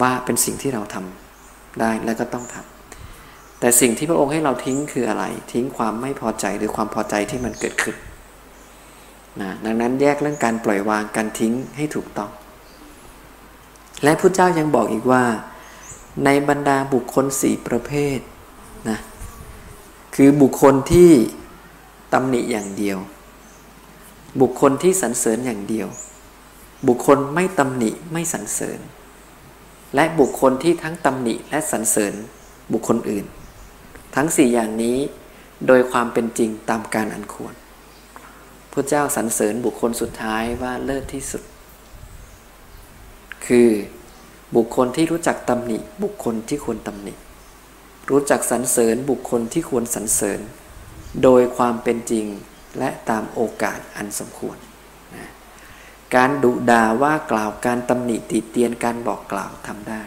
ว่าเป็นสิ่งที่เราทำได้และก็ต้องทำแต่สิ่งที่พระองค์ให้เราทิ้งคืออะไร ทิ้งความไม่พอใจหรือความพอใจที่มันเกิดขึ้นนะดังนั้นแยกเรื่องการปล่อยวางการทิ้งให้ถูกต้อง และพระเจ้ายังบอกอีกว่า ในบรรดาบุคคลสี่ประเภทนะคือบุคคลที่ตำหนิอย่างเดียว บุคคลที่สรรเสริญอย่างเดียว บุคคลไม่ตำหนิไม่สรรเสริญ และบุคคลที่ทั้งตำหนิและสรรเสริญบุคคลอื่น ทั้งสี่อย่างนี้โดยความเป็นจริงตามการอันควรพระเจ้าสรรเสริญบุคคลสุดท้ายว่าเลิศที่สุด คือบุคคลที่รู้จักตำหนิบุคคลที่ควรตำหนิ รู้จักสรรเสริญบุคคลที่ควรสรรเสริญ โดยความเป็นจริงและตามโอกาสอันสมควร การดุด่าว่ากล่าวการตำหนิติเตียนการบอกกล่าวทำได้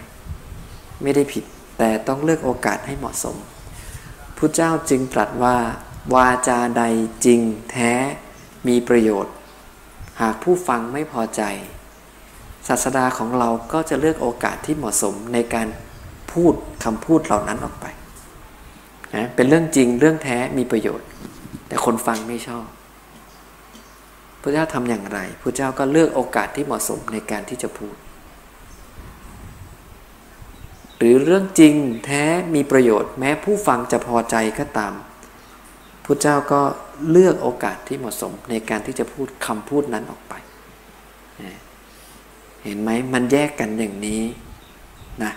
ไม่ได้ผิดแต่ต้องเลือกโอกาสให้เหมาะสมพระเจ้าจึงตรัสว่า วาจาใดจริงแท้มีประโยชน์ หากผู้ฟังไม่พอใจ ศาสดาของเราก็จะเลือกโอกาสที่เหมาะสมในการพูดคำพูดเหล่านั้นออกไปนะเป็นเรื่องจริงเรื่องแท้มีประโยชน์ แต่คนฟังไม่ชอบ พระเจ้าทำอย่างไรพระเจ้าก็เลือกโอกาสที่เหมาะสมในการที่จะพูด หรือเรื่องจริงแท้มีประโยชน์ แม้ผู้ฟังจะพอใจก็ตามพระเจ้าก็เลือกโอกาสที่เหมาะสมในการที่จะพูดคำพูดนั้นออกไป เห็นไหมมันแยกกันอย่างนี้นะ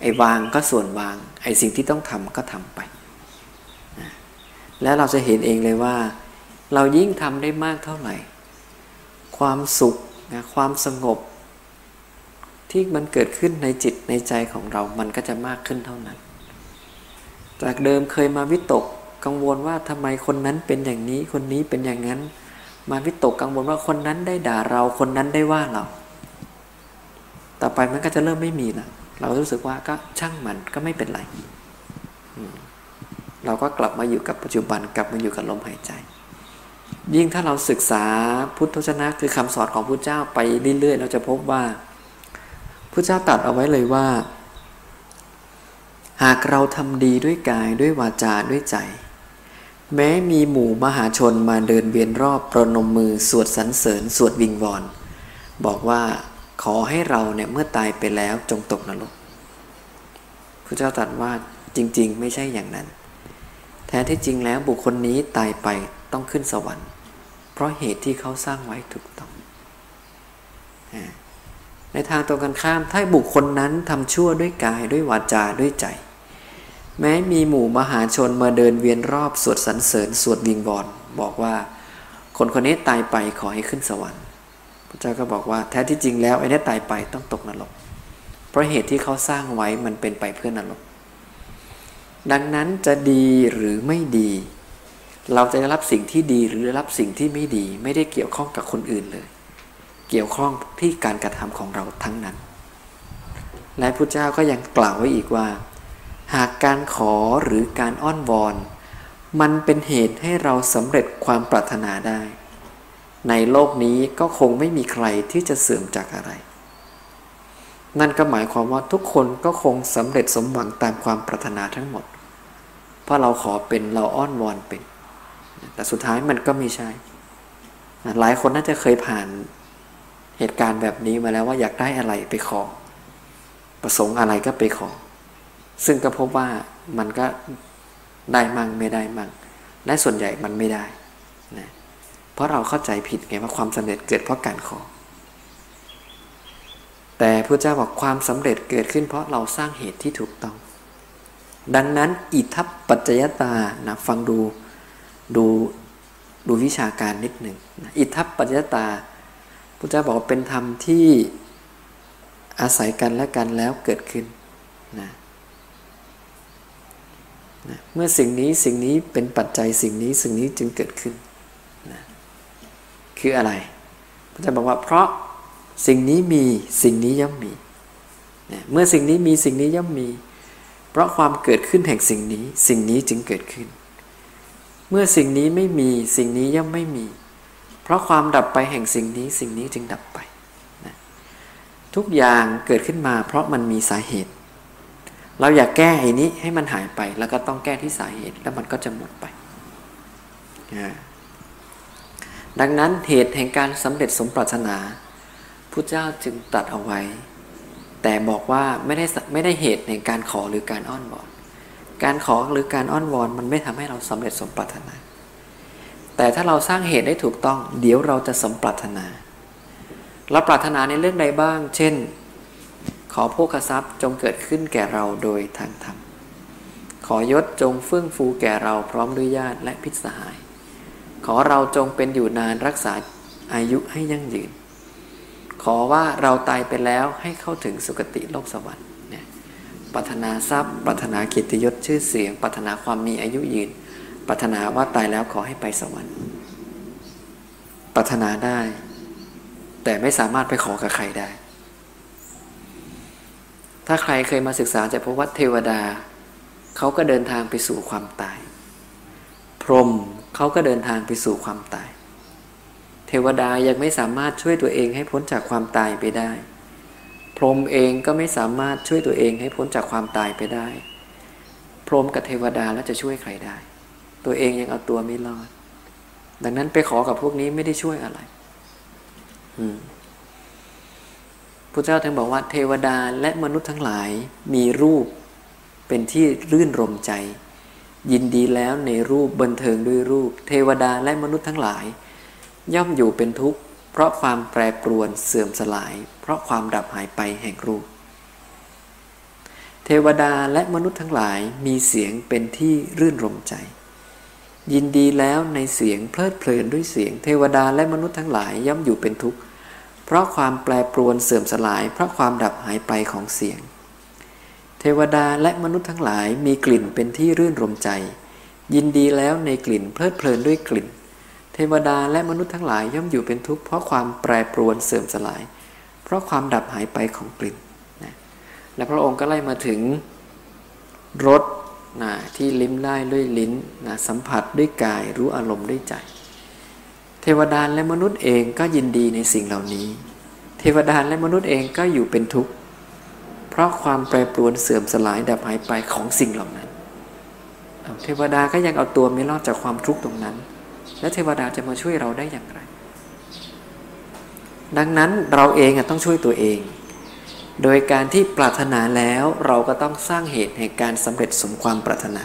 ไอ้วางก็ส่วนวาง ไอ้สิ่งที่ต้องทำก็ทำไปนะแล้วเราจะเห็นเองเลยว่า เรายิ่งทำได้มากเท่าไหร่ ความสุขนะความสงบ ที่มันเกิดขึ้นในจิตในใจของเรา มันก็จะมากขึ้นเท่านั้น จากเดิมเคยมาวิตกกังวลว่าทำไมคนนั้นเป็นอย่างนี้ คนนี้เป็นอย่างนั้น มาวิตกกังวลว่าคนนั้นได้ด่าเรา คนนั้นได้ว่าเรา ต่อไปมันก็จะเริ่มไม่มีละเรารู้สึกว่าก็ช่างมันก็ไม่เป็นไร เราก็กลับมาอยู่กับปัจจุบันกลับมาอยู่กับลมหายใจ ยิ่งถ้าเราศึกษาพุทธชนะคือคำสอนของพระเจ้าไปเรื่อยๆ เราจะพบว่าพระเจ้าตัดเอาไว้เลยว่า หากเราทำดีด้วยกายด้วยวาจาด้วยใจ แม้มีหมู่มหาชนมาเดินเวียนรอบประนมมือสวดสรรเสริญสวดวิงวอนบอกว่าขอให้เราเนี่ยเมื่อตายไปแล้วจงตกนรกพระเจ้าตรัสว่าจริง ๆ ไม่ใช่อย่างนั้น แท้ที่จริงแล้วบุคคลนี้ตายไป ต้องขึ้นสวรรค์ เพราะเหตุที่เขาสร้างไว้ถูกต้อง ในทางตรงกันข้ามถ้าบุคคลนั้นทำชั่วด้วยกายด้วยวาจาด้วยใจ แม้มีหมู่มหาชนมาเดินเวียนรอบสวดสรรเสริญสวดวิงบอลบอกว่า คนคนนี้ตายไปขอให้ขึ้นสวรรค์ พระเจ้าก็บอกว่าแท้ที่จริงแล้วไอ้นี่ตายไปต้องตกนรก เพราะเหตุที่เขาสร้างไว้มันเป็นไปเพื่อนรกดังนั้นจะดีหรือไม่ดี เราจะได้รับสิ่งที่ดีหรือได้รับสิ่งที่ไม่ดี ไม่ได้เกี่ยวข้องกับคนอื่นเลย เกี่ยวข้องที่การกระทำของเราทั้งนั้น และพระเจ้าก็ยังกล่าวไว้อีกว่า หากการขอหรือการอ้อนวอน มันเป็นเหตุให้เราสำเร็จความปรารถนาได้ ในโลกนี้ก็คงไม่มีใครที่จะเสื่อมจากอะไร นั่นก็หมายความว่าทุกคนก็คงสำเร็จสมหวังตามความปรารถนาทั้งหมด เพราะเราขอเป็นเราอ้อนวอนเป็น แต่สุดท้ายมันก็ไม่ใช่ หลายคนน่าจะเคยผ่านเหตุการณ์แบบนี้มาแล้วว่าอยากได้อะไรไปขอ ประสงค์อะไรก็ไปขอ ซึ่งก็พบว่ามันก็ได้มั่งไม่ได้มั่งและส่วนใหญ่มันไม่ได้นะเพราะเราเข้าใจผิดไงว่าความสำเร็จเกิดเพราะการขอ แต่พระเจ้าบอกความสำเร็จเกิดขึ้นเพราะเราสร้างเหตุที่ถูกต้อง ดังนั้นอิทัปปัจจยตานะฟังดู ดูดูวิชาการนิดหนึ่งอิทัปปัจจตาพระเจ้าบอกเป็นธรรมที่อาศัยกันและกันแล้วเกิดขึ้นนะนะเมื่อสิ่งนี้สิ่งนี้เป็นปัจจัยสิ่งนี้สิ่งนี้จึงเกิดขึ้นนะคืออะไรพระเจ้าบอกว่าเพราะสิ่งนี้มีสิ่งนี้ย่อมมีนะเมื่อสิ่งนี้มีสิ่งนี้ย่อมมี เพราะความเกิดขึ้นแห่งสิ่งนี้สิ่งนี้จึงเกิดขึ้น เมื่อสิ่งนี้ไม่มีสิ่งนี้ย่อมไม่มี เพราะความดับไปแห่งสิ่งนี้สิ่งนี้จึงดับไปนะทุกอย่างเกิดขึ้นมา เพราะมันมีสาเหตุ เราอยากแก้ไอ้นี้ให้มันหายไป แล้วก็ต้องแก้ที่สาเหตุแล้วมันก็จะหมดไปดังนั้นเหตุแห่งการสำเร็จสมปรารถนาพระเจ้าจึงตัดเอาไว้ แต่บอกว่าไม่ได้ไม่ได้เหตุแห่งการขอหรือการอ้อนวอน การขอหรือการอ้อนวอนมันไม่ทำให้เราสำเร็จสมปรารถนา แต่ถ้าเราสร้างเหตุได้ถูกต้อง เดี๋ยวเราจะสมปรารถนาเราปรารถนาในเรื่องใดบ้าง เช่น ขอโภคทรัพย์จงเกิดขึ้นแก่เราโดยทางธรรม ขอยศจงเฟื่องฟูแก่เราพร้อมด้วยญาติและพิษสหาย ขอเราจงเป็นอยู่นานรักษาอายุให้ยั่งยืน ขอว่าเราตายไปแล้วให้เข้าถึงสุคติโลกสวรรค์ ปรารถนาทรัพย์ ปรารถนาเกียรติยศชื่อเสียง ปรารถนาความมีอายุยืน ปรารถนาว่าตายแล้วขอให้ไปสวรรค์ ปรารถนาได้ แต่ไม่สามารถไปขอกับใครได้ ถ้าใครเคยมาศึกษาจะพบว่าเทวดา เขาก็เดินทางไปสู่ความตาย พรหมเขาก็เดินทางไปสู่ความตาย เทวดายังไม่สามารถช่วยตัวเองให้พ้นจากความตายไปได้ พรหมเองก็ไม่สามารถช่วยตัวเองให้พ้นจากความตายไปได้ พรหมกับเทวดาแล้วจะช่วยใครได้ ตัวเองยังเอาตัวไม่รอด ดังนั้นไปขอกับพวกนี้ไม่ได้ช่วยอะไรพระเจ้าถึงบอกว่า เทวดาและมนุษย์ทั้งหลายมีรูปเป็นที่รื่นรมใจ ยินดีแล้วในรูปบันเทิงด้วยรูป เทวดาและมนุษย์ทั้งหลาย ย่อมอยู่เป็นทุกข์เพราะความแปรปรวนเสื่อมสลาย ราะความดับหายไปแห่งรูป เทวดาและมนุษย์ทั้งหลายมีเสียงเป็นที่รื่นรมใจ ยินดีแล้วในเสียงเพลิดเพลินด้วยเสียง เทวดาและมนุษย์ทั้งหลายย่อมอยู่เป็นทุกข์เพราะความแปรปรวนเสื่อมสลายเพราะความดับหายไปของเสียง เทวดาและมนุษย์ทั้งหลายมีกลิ่นเป็นที่รื่นรมใจ ยินดีแล้วในกลิ่นเพลิดเพลินด้วยกลิ่น เทวดาและมนุษย์ทั้งหลายย่อมอยู่เป็นทุกข์เพราะความแปรปรวนเสื่อมสลาย เพราะความดับหายไปของกลิ่นนะและพระองค์ก็ไล่มาถึงรสนะที่ลิ้มได้ด้วยลิ้นนะสัมผัสด้วยกายรู้อารมณ์ด้วยใจ เทวดาและมนุษย์เองก็ยินดีในสิ่งเหล่านี้ เทวดาและมนุษย์เองก็อยู่เป็นทุกข์ เพราะความแปรปรวนเสื่อมสลายดับหายไปของสิ่งเหล่านั้น เทวดาก็ยังเอาตัวไม่รอดจากความทุกข์ตรงนั้น และเทวดาจะมาช่วยเราได้อย่างไร ดังนั้นเราเองต้องช่วยตัวเอง โดยการที่ปรารถนาแล้วเราก็ต้องสร้างเหตุแห่งการสำเร็จสมความปรารถนา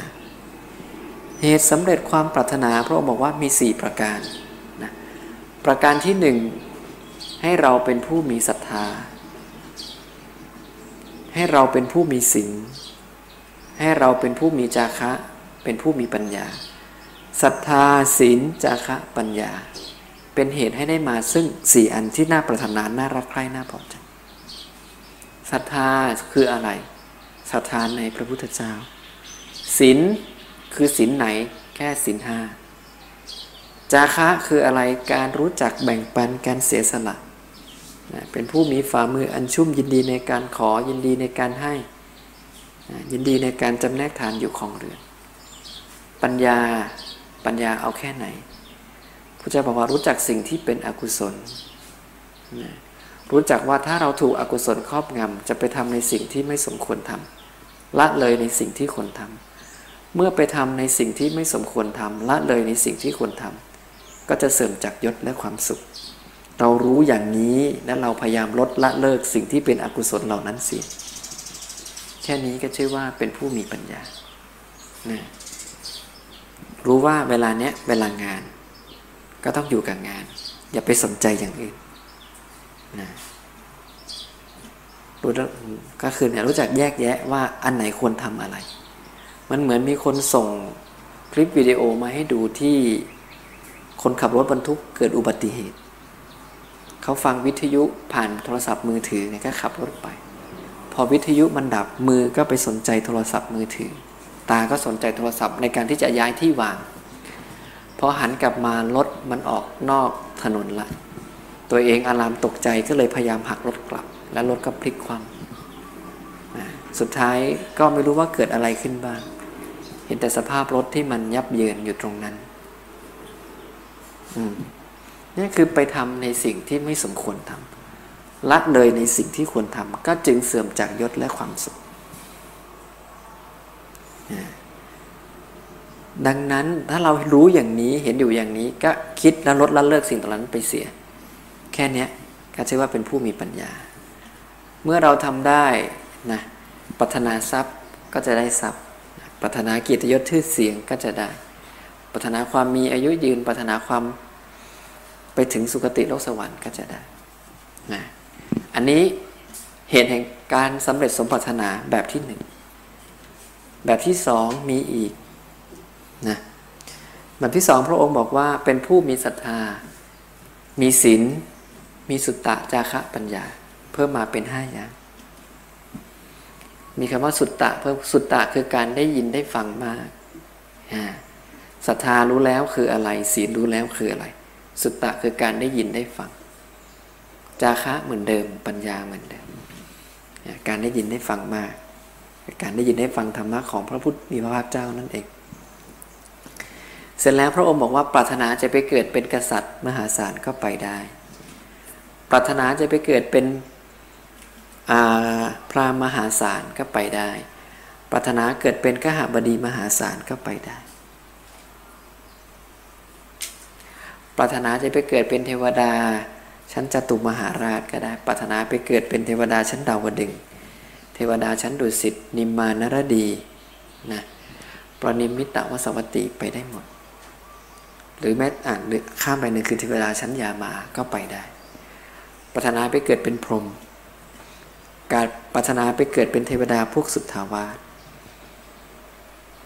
เหตุสำเร็จความปรารถนาพระองค์บอกว่ามี 4 ประการประการที่หนึ่งให้เราเป็นผู้มีศรัทธา ให้เราเป็นผู้มีศีลให้เราเป็นผู้มีจาคะ เป็นผู้มีปัญญาศรัทธาศีลจาคะปัญญา เป็นเหตุให้ได้มาซึ่งสี่อันที่น่าประทานน่ารักใคร่น่าพอใจศรัทธาคืออะไรศรัทธาในพระพุทธเจ้าศีลคือศีลไหนแค่ศีลห้าจาคะคืออะไรการรู้จักแบ่งปันการเสียสละเป็นผู้มีฝ่ามืออันชุ่มยินดีในการขอยินดีในการให้ ยินดีในการจำแนกทานอยู่ของเรือน ปัญญาปัญญาเอาแค่ไหน พระเจ้าบอกว่ารู้จักสิ่งที่เป็นอกุศลรู้จักว่าถ้าเราถูกอกุศลครอบงำจะไปทำในสิ่งที่ไม่สมควรทำละเลยในสิ่งที่ควรทำเมื่อไปทำในสิ่งที่ไม่สมควรทำละเลยในสิ่งที่ควรทำก็จะเสื่อมจากยศและความสุข เรารู้อย่างนี้และเราพยายามลดละเลิกสิ่งที่เป็นอกุศลเหล่านั้นเสียแค่นี้ก็ชื่อว่าเป็นผู้มีปัญญานะรู้ว่าเวลาเนี้ยเวลางาน ก็ต้องอยู่กับงาน อย่าไปสนใจอย่างอื่นนะรู้ก็คือเนี่ยรู้จักแยกแยะว่าอันไหนควรทำอะไร มันเหมือนมีคนส่งคลิปวิดีโอมาให้ดูที่คนขับรถบรรทุกเกิดอุบัติเหตุ เขาฟังวิทยุผ่านโทรศัพท์มือถือเนี่ยก็ขับรถไป พอวิทยุมันดับมือก็ไปสนใจโทรศัพท์มือถือ ตาก็สนใจโทรศัพท์ในการที่จะย้ายที่วาง อหันกลับมารถมันออกนอกถนนละ ตัวเองอารามตกใจก็เลยพยายามหักรถกลับ แล้วรถก็พลิกคว่ำสุดท้ายก็ไม่รู้ว่าเกิดอะไรขึ้นบ้าง เห็นแต่สภาพรถที่มันยับเยินอยู่ตรงนั้นนี่คือไปทำในสิ่งที่ไม่สมควรทำละเลยในสิ่งที่ควรทำก็จึงเสื่อมจากยศและความสุข ดังนั้นถ้าเรารู้อย่างนี้เห็นอยู่อย่างนี้ ก็คิดแล้วลดละเลิกสิ่งตรงนั้นไปเสีย แค่นี้ก็ชื่อว่าเป็นผู้มีปัญญา เมื่อเราทำได้นะปัฒนาทรัพย์ก็จะได้ทรัพย์ปัฒนากิจยศชื่อเสียงก็จะได้ปัฒนาความมีอายุยืนปัฒนาความไปถึงสุคติโลกสวรรค์ก็จะได้นะอันนี้เหตุแห่งการสำเร็จสมปรารถนาแบบที่หนึ่งแบบที่สองมีอีก นะแบบที่สองพระองค์บอกว่าเป็นผู้มีศรัทธา มีศีลมีสุตตะจาคะปัญญา เพิ่มมาเป็นห้าอย่าง มีคำว่าสุตตะเพิ่มสุตตะคือการได้ยินได้ฟังมากศรัทธารู้แล้วคืออะไร ศีลรู้แล้วคืออะไร สุตตะคือการได้ยินได้ฟัง จาคะเหมือนเดิม ปัญญาเหมือนเดิม การได้ยินได้ฟังมาก การได้ยินได้ฟังธรรมะของพระพุทธมีพระภาคเจ้านั่นเอง เสร็จแล้วพระองค์บอกว่าปรารถนาจะไปเกิดเป็นกษัตริย์มหาศาลก็ไปได้ ปรารถนาจะไปเกิดเป็นพระมหาศาลก็ไปได้ ปรารถนาเกิดเป็นขหบดีมหาศาลก็ไปได้ ปรารถนาจะไปเกิดเป็นเทวดา ชั้นจตุมหาราชก็ได้ ปรารถนาไปเกิดเป็นเทวดาชั้นดาวดึง เทวดาชั้นดุสิตนิมมานรดีนะประนิมิตวสวัตติไปได้หมด หรือแม้อ่านข้ามไปหนึ่งคือเทวดาชั้นยามาก็ไปได้ ปรารถนาไปเกิดเป็นพรหมการปรารถนาไปเกิดเป็นเทวดาพวกสุทธาวาส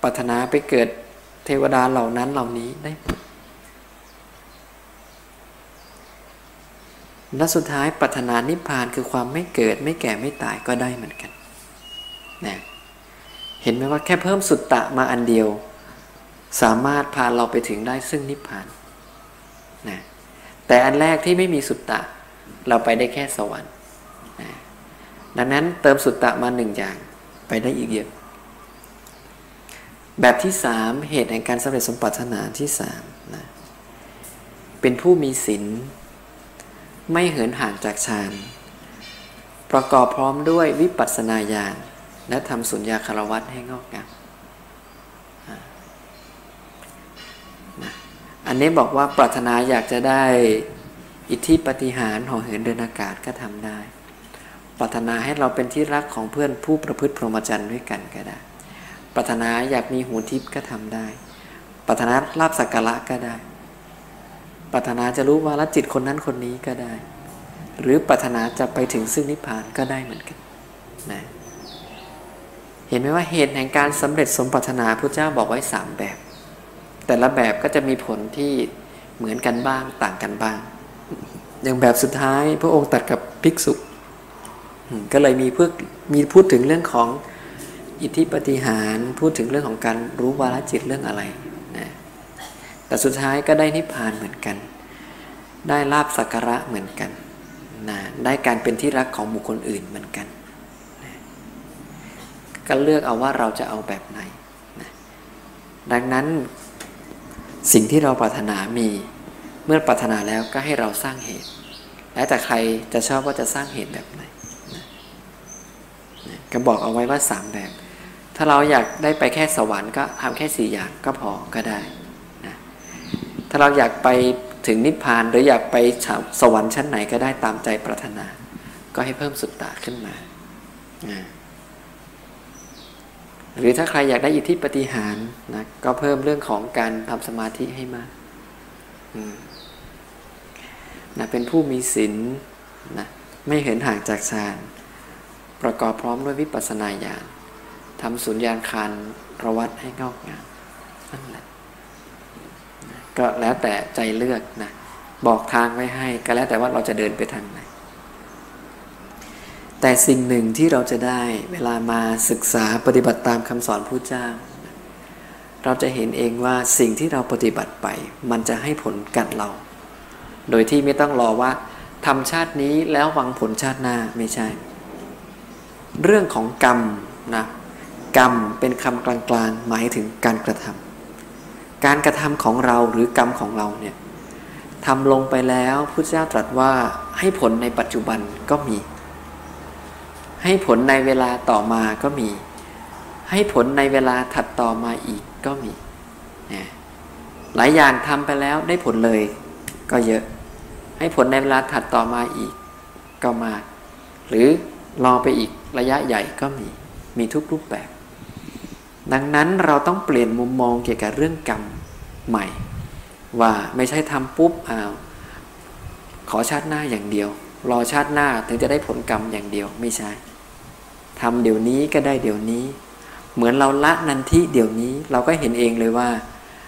ปรารถนาไปเกิดเทวดาเหล่านั้นเหล่านี้ได้หมดและสุดท้ายปัฒนานิพพานคือความไม่เกิดไม่แก่ไม่ตายก็ได้เหมือนกันนะเห็นไหมว่าแค่เพิ่มสุตตะมาอันเดียว สามารถพาเราไปถึงได้ซึ่งนิพพานนะแต่อันแรกที่ไม่มีสุตตะ เราไปได้แค่สวรรค์นะดังนั้นเติมสุตตะมาหนึ่งอย่างไปได้อีกเยอะ แบบที่สามเหตุแห่งการสำเร็จสมปรารถนาที่สามนะเป็นผู้มีศีลไม่เหินห่างจากฌานประกอบพร้อมด้วยวิปัสสนาญาณและทำสุญญาคารวัตให้งอกงาม อันนี้บอกว่าปรารถนาอยากจะได้อิทธิปฏิหารห่อเหินเดินอากาศก็ทำได้ ปรารถนาให้เราเป็นที่รักของเพื่อนผู้ประพฤติพรหมจรรย์ด้วยกันก็ได้ ปรารถนาอยากมีหูทิพย์ก็ทำได้ ปรารถนาลาบสักการะก็ได้ ปรารถนาจะรู้ว่าละจิตคนนั้นคนนี้ก็ได้ หรือปรารถนาจะไปถึงซึ่งนิพพานก็ได้เหมือนกันนะเห็นไหมว่าเหตุแห่งการสำเร็จสมปรารถนาพระเจ้าบอกไว้สามแบบ แต่ละแบบก็จะมีผลที่เหมือนกันบ้างต่างกันบ้าง อย่างแบบสุดท้ายพระองค์ตัดกับภิกษุ ก็เลยมีเพื่อมีพูดถึงเรื่องของอิทธิปฏิหารพูดถึงเรื่องของการรู้วาลจิตเรื่องอะไรแต่สุดท้ายก็ได้นิพพานเหมือนกัน ได้ลาบสักการะเหมือนกันนะได้การเป็นที่รักของบุคคลอื่นเหมือนกันนะก็เลือกเอาว่าเราจะเอาแบบไหนนะดังนั้น สิ่งที่เราปรารถนามี เมื่อปรารถนาแล้วก็ให้เราสร้างเหตุ แล้วแต่ใครจะชอบว่าจะสร้างเหตุแบบไหนนะนะก็บอกเอาไว้ว่าสามแบบ ถ้าเราอยากได้ไปแค่สวรรค์ก็ทำแค่สี่อย่างก็พอก็ได้ถ้าเราอยากไปถึงนิพพานหรืออยากไปสวรรค์ชั้นไหนก็ได้ตามใจปรารถนา ก็ให้เพิ่มสุตตะขึ้นมา หรือถ้าใครอยากได้อิทธิปฏิหารนะก็เพิ่มเรื่องของการทำสมาธิให้มากนะเป็นผู้มีศีลนะไม่เห็นห่างจากฌานประกอบพร้อมด้วยวิปัสสนาญาณทำสุญญาคารระวัตให้งอกงามนั่นแหละก็แล้วแต่ใจเลือกนะบอกทางไว้ให้ ก็แล้วแต่ว่าเราจะเดินไปทางไหน แต่สิ่งหนึ่งที่เราจะได้เวลามาศึกษาปฏิบัติตามคำสอนพระเจ้า เราจะเห็นเองว่าสิ่งที่เราปฏิบัติไป มันจะให้ผลกับเรา โดยที่ไม่ต้องรอว่าทำชาตินี้แล้วหวังผลชาติหน้าไม่ใช่ เรื่องของกรรมนะกรรมเป็นคำกลางๆหมายถึงการกระทำการกระทำของเราหรือกรรมของเราเนี่ยทำลงไปแล้วพุทธเจ้าตรัสว่าให้ผลในปัจจุบันก็มี ให้ผลในเวลาต่อมาก็มี ให้ผลในเวลาถัดต่อมาอีกก็มีนะหลายอย่างทำไปแล้วได้ผลเลยก็เยอะ ให้ผลในเวลาถัดต่อมาอีกก็มาก หรือรอไปอีกระยะใหญ่ก็มี มีทุกรูปแบบ ดังนั้นเราต้องเปลี่ยนมุมมองเกี่ยวกับเรื่องกรรมใหม่ ว่าไม่ใช่ทำปุ๊บอ้าวขอชาติหน้าอย่างเดียว รอชาติหน้าถึงจะได้ผลกรรมอย่างเดียวไม่ใช่ ทำเดี๋ยวนี้ก็ได้เดี๋ยวนี้ เหมือนเราละนันทิเดี๋ยวนี้เราก็เห็นเองเลยว่า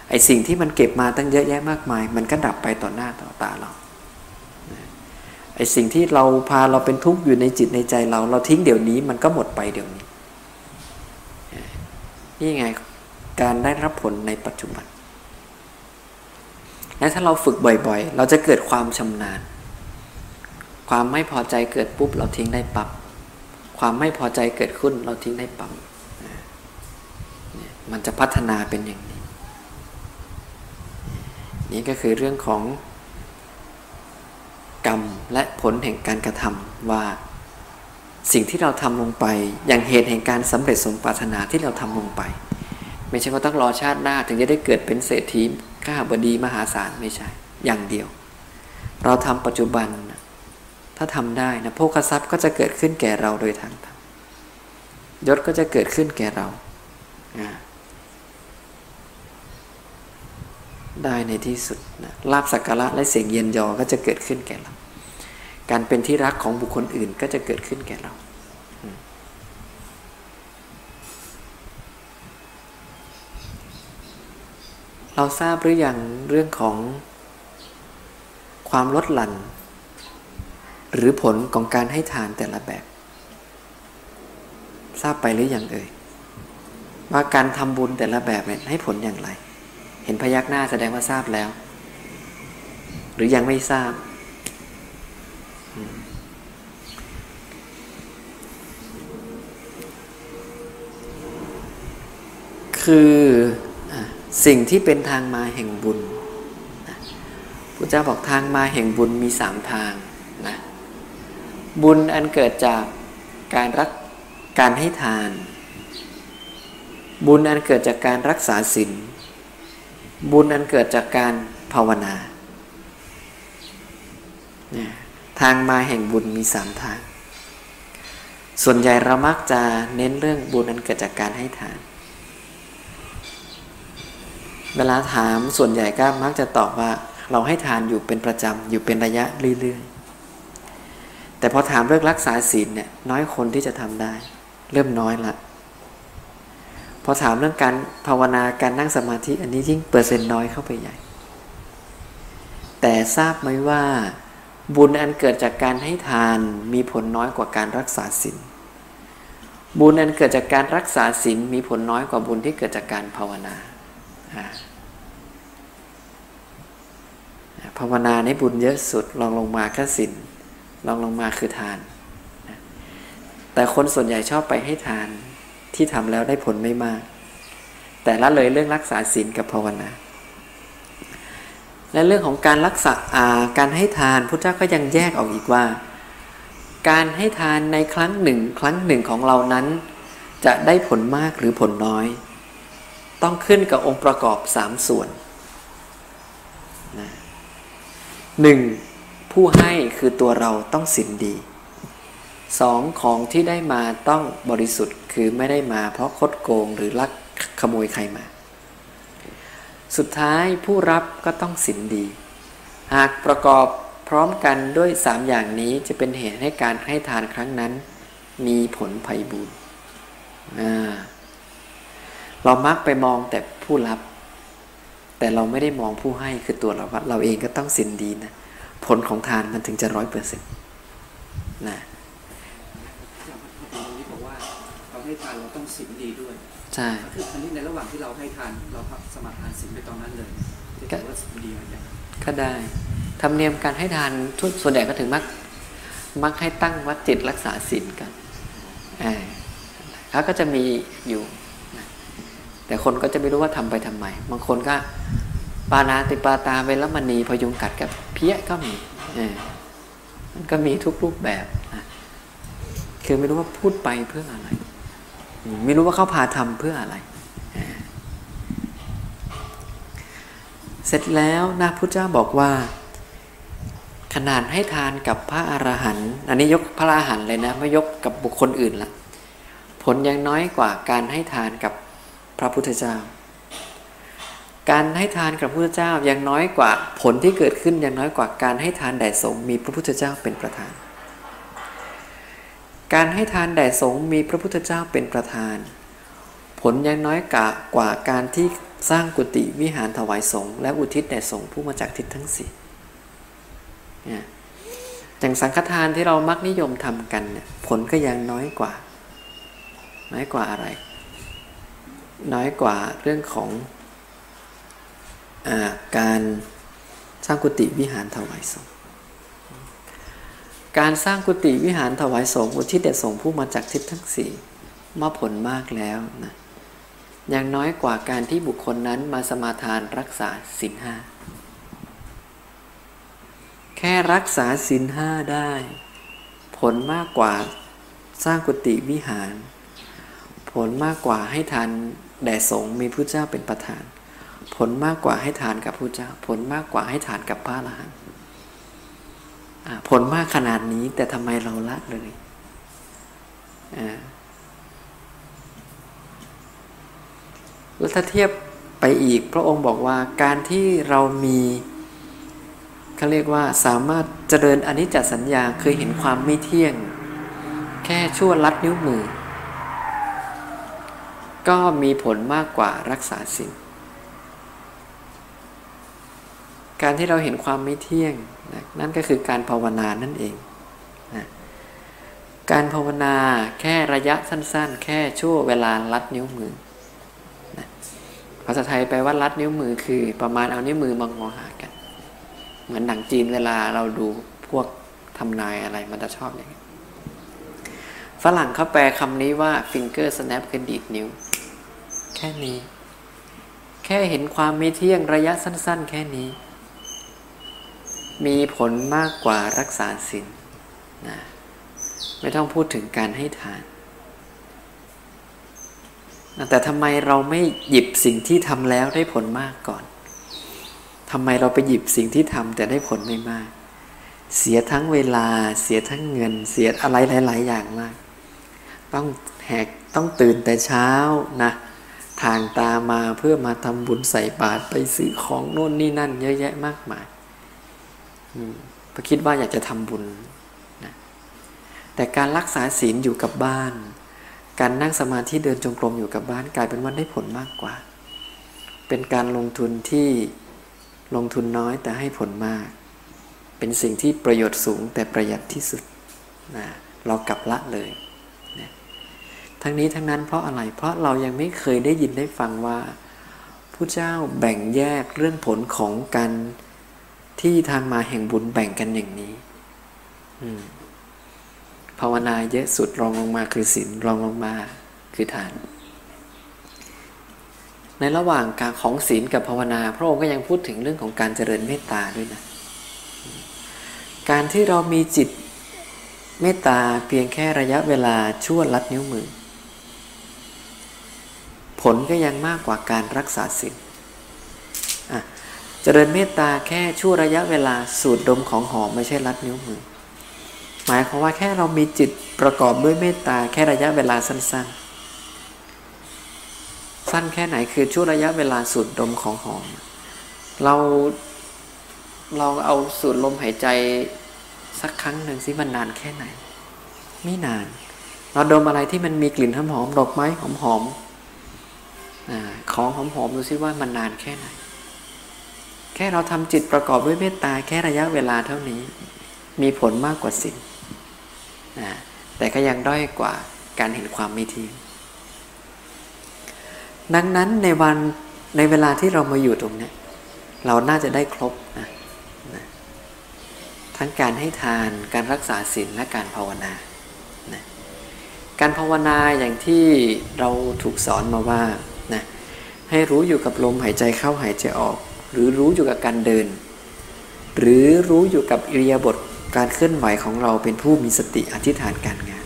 ไอสิ่งที่มันเก็บมาตั้งเยอะแยะมากมาย มันก็ดับไปต่อหน้าต่อตาเราไอสิ่งที่เราพาเราเป็นทุกข์อยู่ในจิตในใจเรา เราทิ้งเดี๋ยวนี้มันก็หมดไปเดี๋ยวนี้นี่ไงการได้รับผลในปัจจุบันและถ้าเราฝึกบ่อยๆ เราจะเกิดความชำนาญ ความไม่พอใจเกิดปุ๊บเราทิ้งได้ปับ๊บ ความไม่พอใจเกิดขึ้นเราทิ้งได้ปับ๊บมันจะพัฒนาเป็นอย่างนี้ นี่ก็คือเรื่องของกรรมและผลแห่งการกระทำว่าสิ่งที่เราทำลงไป อย่างเหตุแห่งการสำเร็จสมปรารถนาที่เราทำลงไป ไม่ใช่ว่าต้องรอชาติหน้าถึงจะได้เกิดเป็นเศรษฐีข้าบดีมหาศาลไม่ใช่ อย่างเดียว เราทำปัจจุบัน ถ้าทำได้นะโภคทรัพย์ก็จะเกิดขึ้นแก่เราโดยทางธรรมยศก็จะเกิดขึ้นแก่เรา ได้ในที่สุดนะลาบสักการะและเสียงเย็นยอก็จะเกิดขึ้นแก่เรา การเป็นที่รักของบุคคลอื่นก็จะเกิดขึ้นแก่เราเราทราบหรืออยังเรื่องของความลดหลั่น หรือผลของการให้ทานแต่ละแบบ ทราบไปหรืออยังเอ่ยว่าการทำบุญแต่ละแบบเนี่ยให้ผลอย่างไร เห็นพยักหน้าแสดงว่าทราบแล้ว หรือยังไม่ทราบ คือสิ่งที่เป็นทางมาแห่งบุญพระเจ้าบอกทางมาแห่งบุญมีสามทาง บุญอันเกิดจากการรักการให้ทาน บุญอันเกิดจากการรักษาศีลบุญอันเกิดจากการภาวนาทางมาแห่งบุญมีสามทาง ส่วนใหญ่เรามักจะเน้นเรื่องบุญอันเกิดจากการให้ทาน เวลาถามส่วนใหญ่ก็มักจะตอบว่าเราให้ทานอยู่เป็นประจำอยู่เป็นระยะเรื่อย แต่พอถามเรื่องรักษาศีลเนี่ยน้อยคนที่จะทำได้ เริ่มน้อยละพอถามเรื่องการภาวนาการนั่งสมาธิอันนี้ยิ่งเปอร์เซ็นต์น้อยเข้าไปใหญ่ แต่ทราบไหมว่าบุญอันเกิดจากการให้ทานมีผลน้อยกว่าการรักษาศีลบุญอันเกิดจากการรักษาศีลมีผลน้อยกว่าบุญที่เกิดจากการภาวนาภาวนาในบุญเยอะสุดลองลงมาแค่ศีล ลองลงมาคือทานแต่คนส่วนใหญ่ชอบไปให้ทานที่ทำแล้วได้ผลไม่มาก แต่ละเลยเรื่องรักษาศีลกับภาวนา และเรื่องของการรักษาาการให้ทานพุทธเจ้าก็ยังแยกออกอีกว่า การให้ทานในครั้งหนึ่งครั้งหนึ่งของเรานั้น จะได้ผลมากหรือผลน้อย ต้องขึ้นกับองค์ประกอบสามส่วนหนึ่ง ผู้ให้คือตัวเราต้องสินดีสองของที่ได้มาต้องบริสุทธิ์คือไม่ได้มาเพราะคดโกงหรือลักขโมยใครมา สุดท้ายผู้รับก็ต้องสินดี หากประกอบพร้อมกันด้วยสามอย่างนี้จะเป็นเหตุให้การให้ทานครั้งนั้น มีผลภัยบุญเรามักไปมองแต่ผู้รับ แต่เราไม่ได้มองผู้ให้คือตัวเราว่าเราเองก็ต้องสินดีนะ ผลของทานมันถึงจะร้อยเปอร์เซ็นต์นะให้ทานเราต้องศีลดีด้วยใช่คืออันนี้ในระหว่างที่เราให้ทานเราสมาทานศีลไปตอนนั้นเลยก็ว่าศีลดีอะไรก็ได้ธรรมเนียมการให้ทานทุกส่วนใหญ่ก็ถึงมักมักให้ตั้งวัดจิตรักษาศีลกันเขาก็จะมีอยู่ แต่คนก็จะไม่รู้ว่าทำไปทำไม บางคนก็ ปานาติปาตาเวลมณีพยุงกัดกับเพี้ยก็มีมันก็มีทุกรูปแบบนะคือไม่รู้ว่าพูดไปเพื่ออะไร ไม่รู้ว่าเขาพาทำเพื่ออะไร เสร็จแล้วนะพุทธเจ้าบอกว่า ขนาดให้ทานกับพระอรหันต์อันนี้ยกพระอรหันต์เลยนะ ไม่ยกกับบุคคลอื่นละผลยังน้อยกว่าการให้ทานกับพระพุทธเจ้า การให้ทานกับพระพุทธเจ้ายังน้อยกว่าผลที่เกิดขึ้นยังน้อยกว่าการให้ทานแด่สงฆ์มีพระพุทธเจ้าเป็นประธาน การให้ทานแด่สงฆ์มีพระพุทธเจ้าเป็นประธาน ผลยังน้อยกว่ากว่าการที่สร้างกุฏิวิหารถวายสงฆ์และอุทิศแด่สงฆ์ผู้มาจากทิศทั้งสี่อย่างสังฆทานที่เรามักนิยมทำกันเนี่ยผลก็ยังน้อยกว่า น้อยกว่าอะไร น้อยกว่าเรื่องของ การสร้างกุฏิวิหารถวายสงฆ์การสร้างกุฏิวิหารถวายสงฆ์อุทิศแด่สงฆ์ผู้มาจากทิศทั้งสี่มาผลมากแล้วนะยังน้อยกว่าการที่บุคคลนั้นมาสมาทานรักษาศีลห้าแค่รักษาศีลห้าได้ ผลมากกว่าสร้างกุฏิวิหาร ผลมากกว่าให้ทานแด่สงฆ์มีพระเจ้าเป็นประธาน ลมากกว่าให้ทานกับพระเจ้า ผลมากกว่าให้ทานกับพระอรหันต์ผลมากขนาดนี้แต่ทำไมเราละเลยแล้วถ้าเทียบไปอีก พระองค์บอกว่าการที่เรามีเขาเรียกว่าสามารถเจริญอนิจจสัญญาเคยเห็นความไม่เที่ยง แค่ชั่วลัดนิ้วมือ ก็มีผลมากกว่ารักษาสิ่ง การที่เราเห็นความไม่เที่ยงนะนั่นก็คือการภาวนานั่นเองนะการภาวนาแค่ระยะสั้น ๆ แค่ชั่วเวลาลัดนิ้วมือนะภาษาไทยแปลว่าลัดนิ้วมือคือประมาณเอานิ้วมือมองหากัน เหมือนหนังจีนเวลาเราดูพวกทำนายอะไรมันจะชอบอย่างนี้ฝรั่งเขาแปลคำนี้ว่า finger snap คือดีดนิ้ว แค่นี้ แค่เห็นความไม่เที่ยงระยะสั้น ๆ แค่นี้ มีผลมากกว่ารักษาศีลนะไม่ต้องพูดถึงการให้ทาน แต่ทำไมเราไม่หยิบสิ่งที่ทำแล้วได้ผลมากก่อนทำไมเราไปหยิบสิ่งที่ทำแต่ได้ผลไม่มาก เสียทั้งเวลา เสียทั้งเงิน เสียอะไรหลาย ๆ อย่างมาก ต้องแหกต้องตื่นแต่เช้านะทางตามาเพื่อมาทำบุญใส่บาตรไปซื้อของโน่นนี่นั่น เยอะแยะมากมาย พระคิดว่าอยากจะทำบุญนะแต่การรักษาศีลอยู่กับบ้าน การนั่งสมาธิเดินจงกรมอยู่กับบ้านกลายเป็นว่าได้ผลมากกว่า เป็นการลงทุนที่ลงทุนน้อยแต่ให้ผลมาก เป็นสิ่งที่ประโยชน์สูงแต่ประหยัดที่สุดนะเรากลับละเลยนะทั้งนี้ทั้งนั้นเพราะอะไรเพราะเรายังไม่เคยได้ยินได้ฟังว่าผู้เจ้าแบ่งแยกเรื่องผลของการ ที่ทางมาแห่งบุญแบ่งกันอย่างนี้ภาวนาเยอะสุดรองลงมาคือศีลรองลงมาคือทาน ในระหว่างการของศีลกับภาวนา พระองค์ก็ยังพูดถึงเรื่องของการเจริญเมตตาด้วยนะ การที่เรามีจิตเมตตาเพียงแค่ระยะเวลาชั่วลัดนิ้วมือ ผลก็ยังมากกว่าการรักษาศีล เจริญเมตตาแค่ชั่วระยะเวลาสูดดมของหอมไม่ใช่รัดนิ้วมือ หมายความว่าแค่เรามีจิตประกอบด้วยเมตตาแค่ระยะเวลาสั้น ๆ สั้นแค่ไหนคือชั่วระยะเวลาสูดดมของหอม เราเราเอาสูดลมหายใจสักครั้งหนึ่งสิมันนานแค่ไหน ไม่นาน เราดมอะไรที่มันมีกลิ่นหอมหอมดอกไม้หอมหอมของหอมหอมดูซิว่ามันนานแค่ไหน ค่เราทำจิตประกอบด้วยเมตตาแค่ระยะเวลาเท่านี้ มีผลมากกว่าสิ่งนะแต่ก็ยังด้อยกว่าการเห็นความไม่เที่ยงดังนั้นในวันในเวลาที่เรามาอยู่ตรงนี้เราน่าจะได้ครบนะนะทั้งการให้ทานการรักษาศีลและการภาวนานะการภาวนาอย่างที่เราถูกสอนมาว่านะให้รู้อยู่กับลมหายใจเข้าหายใจออก หรือรู้อยู่กับการเดิน หรือรู้อยู่กับอิริยาบถการเคลื่อนไหวของเราเป็นผู้มีสติอธิษฐานการงาน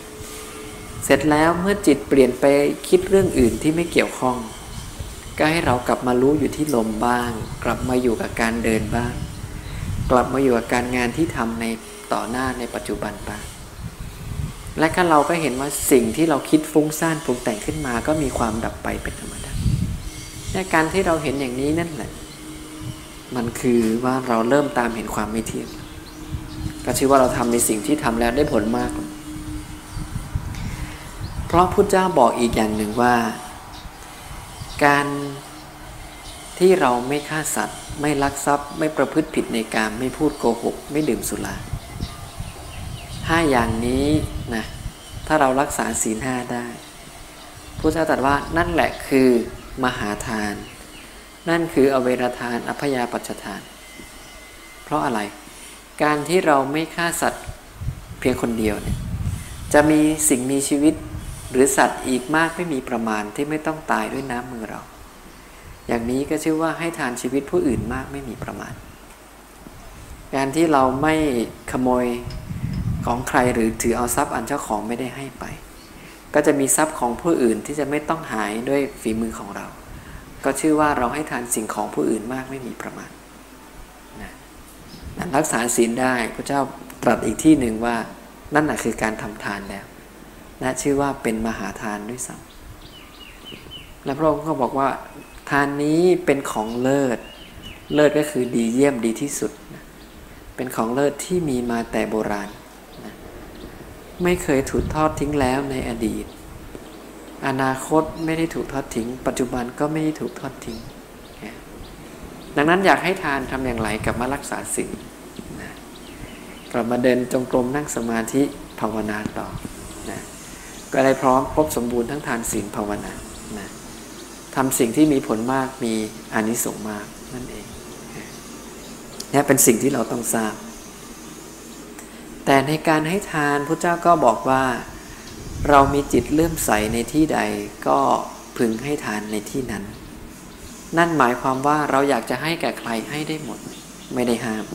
เสร็จแล้วเมื่อจิตเปลี่ยนไปคิดเรื่องอื่นที่ไม่เกี่ยวข้อง ก็ให้เรากลับมารู้อยู่ที่ลมบ้าง กลับมาอยู่กับการเดินบ้าง กลับมาอยู่กับการงานที่ทำในต่อหน้าในปัจจุบันบ้างและก็เราก็เห็นว่าสิ่งที่เราคิดฟุ้งซ่านปรุงแต่งขึ้นมาก็มีความดับไปเป็นธรรมดาในการที่เราเห็นอย่างนี้นั่นแหละ มันคือว่าเราเริ่มตามเห็นความไม่เที่ยงก็ชื่อว่าเราทำในสิ่งที่ทำแล้วได้ผลมาก เพราะพุทธเจ้าบอกอีกอย่างหนึ่งว่า การที่เราไม่ฆ่าสัตว์ ไม่ลักทรัพย์ ไม่ประพฤติผิดในการไม่พูดโกหก ไม่ดื่มสุราห้าอย่างนี้นะถ้าเรารักษาศีลห้าได้พระเจ้าตรัสว่านั่นแหละคือมหาทาน นั่นคืออเวรทานอภยาปัจจทาน เพราะอะไร การที่เราไม่ฆ่าสัตว์เพียงคนเดียวเนี่ยจะมีสิ่งมีชีวิตหรือสัตว์อีกมากไม่มีประมาณที่ไม่ต้องตายด้วยน้ำมือเรา อย่างนี้ก็ชื่อว่าให้ทานชีวิตผู้อื่นมากไม่มีประมาณ การที่เราไม่ขโมยของใครหรือถือเอาทรัพย์อันเจ้าของไม่ได้ให้ไป ก็จะมีทรัพย์ของผู้อื่นที่จะไม่ต้องหายด้วยฝีมือของเรา ก็ชื่อว่าเราให้ทานสิ่งของผู้อื่นมากไม่มีประมาณนะรักษาศีลได้พระเจ้าตรัสอีกที่หนึ่งว่านั่นแหะคือการทำทานแล้วและชื่อว่าเป็นมหาทานด้วยซ้ำและพระองค์ก็บอกว่า ทานนี้เป็นของเลิศ เลิศก็คือดีเยี่ยมดีที่สุดเป็นของเลิศที่มีมาแต่โบราณไม่เคยถูกทอดทิ้งแล้วในอดีต อนาคตไม่ได้ถูกทอดทิ้ง ปัจจุบันก็ไม่ได้ถูกทอดทิ้ง ดังนั้นอยากให้ทานทำอย่างไรกับมารักษาสิ่งนะกลับมาเดินจงกรมนั่งสมาธิภาวนาต่อนะก็ได้พร้อมครบสมบูรณ์ทั้งทานศีลภาวนานะทำสิ่งที่มีผลมากมีอานิสงส์มากนั่นเองนี่เป็นสิ่งที่เราต้องทราบ แต่ในการให้ทานพระเจ้าก็บอกว่า เรามีจิตเลื่อมใสในที่ใดก็พึงให้ทานในที่นั้น นั่นหมายความว่าเราอยากจะให้แก่ใครให้ได้หมด ไม่ได้ห้าม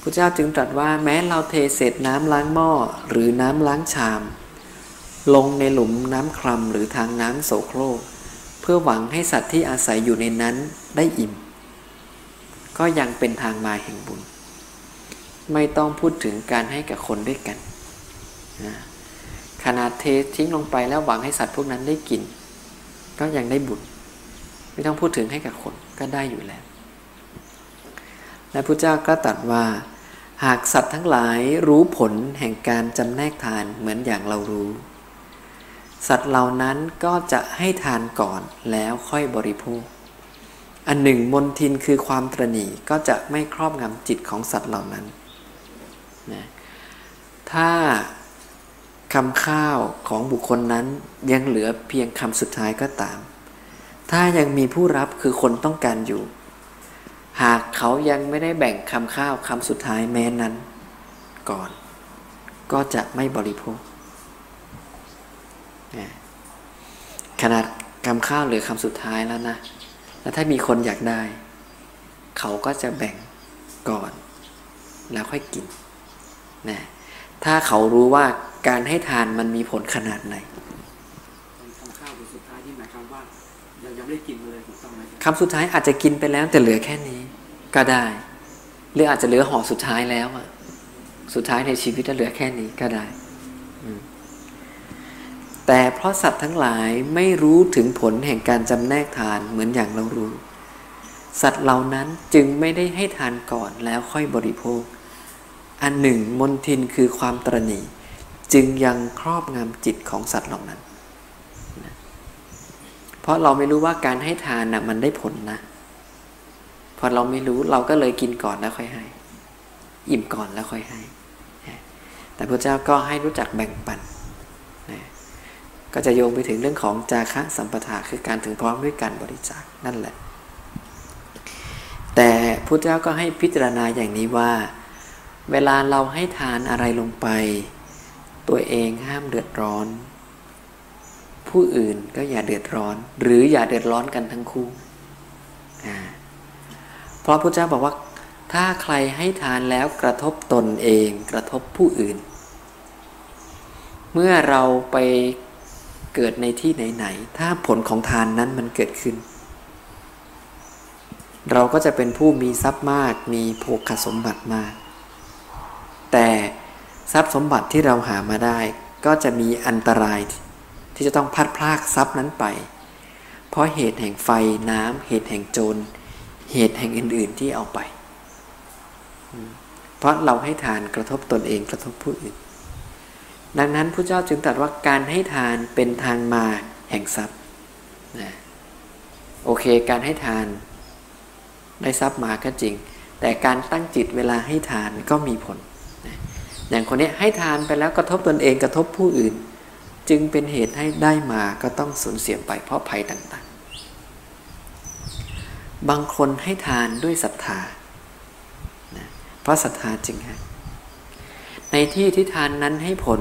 พระเจ้าจึงตรัสว่าแม้เราเทเศษน้ำล้างหม้อหรือน้ำล้างชาม ลงในหลุมน้ำคลำหรือทางน้ำโสโครก เพื่อหวังให้สัตว์ที่อาศัยอยู่ในนั้นได้อิ่ม ก็ยังเป็นทางมาแห่งบุญ ไม่ต้องพูดถึงการให้กับคนด้วยกัน นะขนาดเททิ้งลงไปแล้วหวังให้สัตว์พวกนั้นได้กิน ก็ยังได้บุญไม่ต้องพูดถึงให้กับคนก็ได้อยู่แล้ว และพระเจ้าก็ตรัสว่า หากสัตว์ทั้งหลายรู้ผลแห่งการจำแนกทานเหมือนอย่างเรารู้ สัตว์เหล่านั้นก็จะให้ทานก่อนแล้วค่อยบริโภค อันหนึ่งมนทินคือความตรณีก็จะไม่ครอบงำจิตของสัตว์เหล่านั้นนะถ้า คำข้าวของบุคคลนั้นยังเหลือเพียงคำสุดท้ายก็ตาม ถ้ายังมีผู้รับคือคนต้องการอยู่ หากเขายังไม่ได้แบ่งคำข้าวคำสุดท้ายแม้นั้น ก่อน ก็จะไม่บริโภค ขนาดคำข้าวเหลือคำสุดท้ายแล้วนะ แล้วถ้ามีคนอยากได้ เขาก็จะแบ่งก่อน แล้วค่อยกินนะ ถ้าเขารู้ว่าการให้ทานมันมีผลขนาดไหนคำข้าวสุดท้ายที่หมายความว่ายังยังไม่ได้กินเลยถูกต้องไหมคำสุดท้ายอาจจะกินไปแล้วแต่เหลือแค่นี้ก็ได้ หรืออาจจะเหลือห่อสุดท้ายแล้วอะสุดท้ายในชีวิตจะเหลือแค่นี้ก็ได้แต่เพราะสัตว์ทั้งหลายไม่รู้ถึงผลแห่งการจำแนกทานเหมือนอย่างเรารู้ สัตว์เหล่านั้นจึงไม่ได้ให้ทานก่อนแล้วค่อยบริโภค อันหนึ่งมนทินคือความตรณีจึงยังครอบงำจิตของสัตว์เหล่านั้นเพราะเราไม่รู้ว่าการให้ทานนะ่ะมันได้ผลนะ พอเราไม่รู้เราก็เลยกินก่อนแล้วค่อยให้ อิ่มก่อนแล้วค่อยให้ แต่พระเจ้าก็ให้รู้จักแบ่งปันนะก็จะโยงไปถึงเรื่องของจาคะสัมปทาคือการถึงพร้อมด้วยการบริจาคนั่นแหละ แต่พระเจ้าก็ให้พิจารณาอย่างนี้ว่า เวลาเราให้ทานอะไรลงไป ตัวเองห้ามเดือดร้อน ผู้อื่นก็อย่าเดือดร้อน หรืออย่าเดือดร้อนกันทั้งคู่ เพราะพระเจ้าบอกว่า ถ้าใครให้ทานแล้วกระทบตนเองกระทบผู้อื่น เมื่อเราไปเกิดในที่ไหนๆ ถ้าผลของทานนั้นมันเกิดขึ้น เราก็จะเป็นผู้มีทรัพย์มาก มีโภคสมบัติมาก แต่ทรัพย์สมบัติที่เราหามาได้ ก็จะมีอันตรายที่จะต้องพัดพลากทรัพย์นั้นไป เพราะเหตุแห่งไฟน้ำเหตุแห่งโจร เหตุแห่งอื่น ๆที่เอาไป เพราะเราให้ทานกระทบตนเองกระทบผู้อื่น ดังนั้นพระเจ้าจึงตรัสว่าการให้ทานเป็นทางมาแห่งทรัพย์นะโอเคการให้ทานได้ทรัพย์มาก็จริง แต่การตั้งจิตเวลาให้ทานก็มีผล อย่างคนนี้ให้ทานไปแล้วกระทบตนเองกระทบผู้อื่น จึงเป็นเหตุให้ได้มาก็ต้องสูญเสียไปเพราะภัยต่างๆ บางคนให้ทานด้วยศรัทธานะเพราะศรัทธาจริงฮะในที่ที่ทานนั้นให้ผล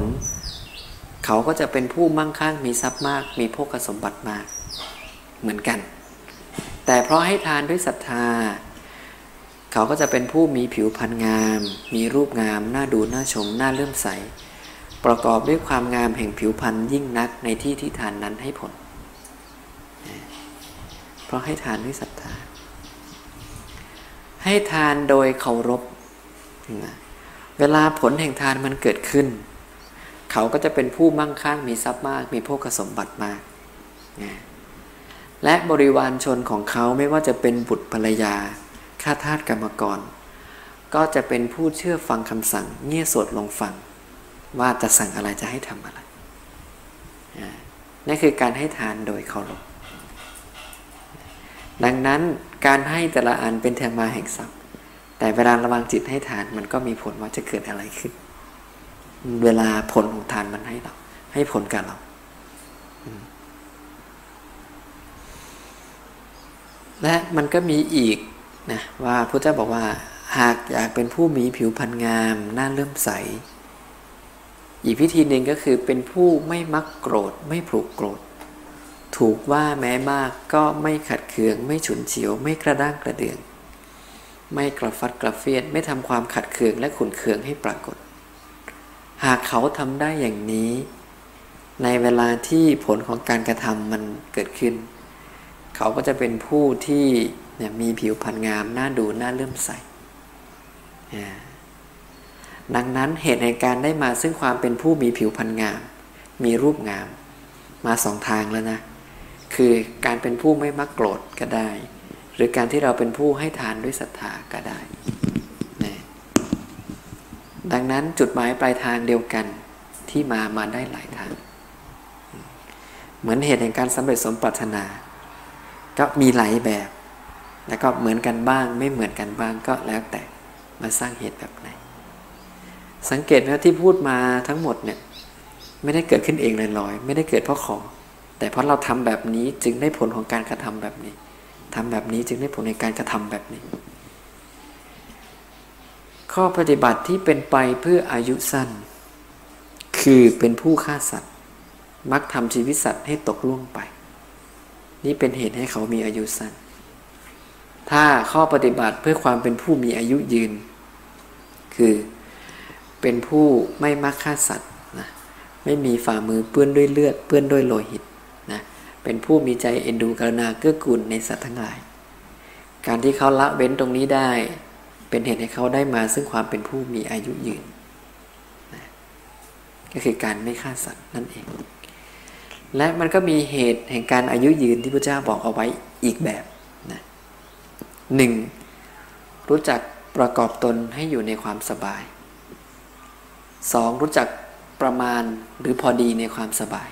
เขาก็จะเป็นผู้มั่งคั่งมีทรัพย์มาก มีโภคสมบัติมาก เหมือนกัน แต่เพราะให้ทานด้วยศรัทธา เขาก็จะเป็นผู้มีผิวพรรณงาม มีรูปงาม น่าดู น่าชม น่าเลื่อมใส ประกอบด้วยความงามแห่งผิวพรรณยิ่งนักในที่ที่ทานนั้นให้ผล เพราะให้ทานด้วยศรัทธา ให้ทานโดยเคารพ เวลาผลแห่งทานมันเกิดขึ้น เขาก็จะเป็นผู้มั่งคั่ง มีทรัพย์มาก มีโภคสมบัติมาก และบริวารชนของเขาไม่ว่าจะเป็นบุตรภรรยา ข้าทาสกรรมกร ก็จะเป็นผู้เชื่อฟังคำสั่ง เงี่ยสวดลงฟัง ว่าจะสั่งอะไรจะให้ทำอะไรนั่นคือการให้ทานโดยเคารพดังนั้นการให้แต่ละอันเป็นเทมาแห่งทรัพย์ แต่เวลาระวังจิตให้ทานมันก็มีผลว่าจะเกิดอะไรขึ้น เวลาผลของทานมันให้เรา ให้ผลกับเรา และมันก็มีอีก นะว่าพระเจ้าบอกว่าหากอยากเป็นผู้มีผิวพรรณงามน่าเลื่มใส อีกวิธีหนึ่งก็คือเป็นผู้ไม่มักโกรธไม่ผูกโกรธ ถูกว่าแม้มากก็ไม่ขัดเคือง ไม่ฉุนเฉียว ไม่กระด้างกระเดือง ไม่กระฟัดกระเฟียด ไม่ทำความขัดเคืองและขุนเคืองให้ปรากฏ หากเขาทำได้อย่างนี้ ในเวลาที่ผลของการกระทำมันเกิดขึ้น เขาก็จะเป็นผู้ที่ มีผิวพรรณงามน่าดูน่าเลื่อมใสดังนั้นเหตุในการได้มาซึ่งความเป็นผู้มีผิวพรรณงาม มีรูปงาม มาสองทางแล้วนะ คือการเป็นผู้ไม่มักโกรธก็ได้ หรือการที่เราเป็นผู้ให้ทานด้วยศรัทธาก็ได้ ดังนั้นจุดหมายปลายทางเดียวกันที่มามาได้หลายทาง เหมือนเหตุแห่งการสำเร็จสมปรารถนา ก็มีหลายแบบ แล้วก็เหมือนกันบ้าง ไม่เหมือนกันบ้างก็แล้วแต่มาสร้างเหตุแบบไหน สังเกตไหมที่พูดมาทั้งหมดเนี่ยไม่ได้เกิดขึ้นเองลอยๆไม่ได้เกิดเพราะขอ แต่เพราะเราทำแบบนี้จึงได้ผลของการกระทำแบบนี้ทำแบบนี้จึงได้ผลในการกระทำแบบนี้ ข้อปฏิบัติที่เป็นไปเพื่ออายุสั้น คือเป็นผู้ฆ่าสัตว์ มักทำชีวิตสัตว์ให้ตกล่วงไป นี่เป็นเหตุให้เขามีอายุสั้น ถ้าข้อปฏิบัติเพื่อความเป็นผู้มีอายุยืน คือเป็นผู้ไม่มักฆ่าสัตว์นะไม่มีฝ่ามือเปื้อนด้วยเลือด เปื้อนด้วยโลหิตนะเป็นผู้มีใจเอ็นดูกรุณาเกื้อกูลในสัตว์ทั้งหลาย การที่เขาละเว้นตรงนี้ได้ เป็นเหตุให้เขาได้มาซึ่งความเป็นผู้มีอายุยืนนะก็คือการไม่ฆ่าสัตว์นั่นเอง และมันก็มีเหตุแห่งการอายุยืนที่พระเจ้าบอกเอาไว้อีกแบบ หนึ่งรู้จักประกอบตนให้อยู่ในความสบายสองรู้จักประมาณหรือพอดีในความสบาย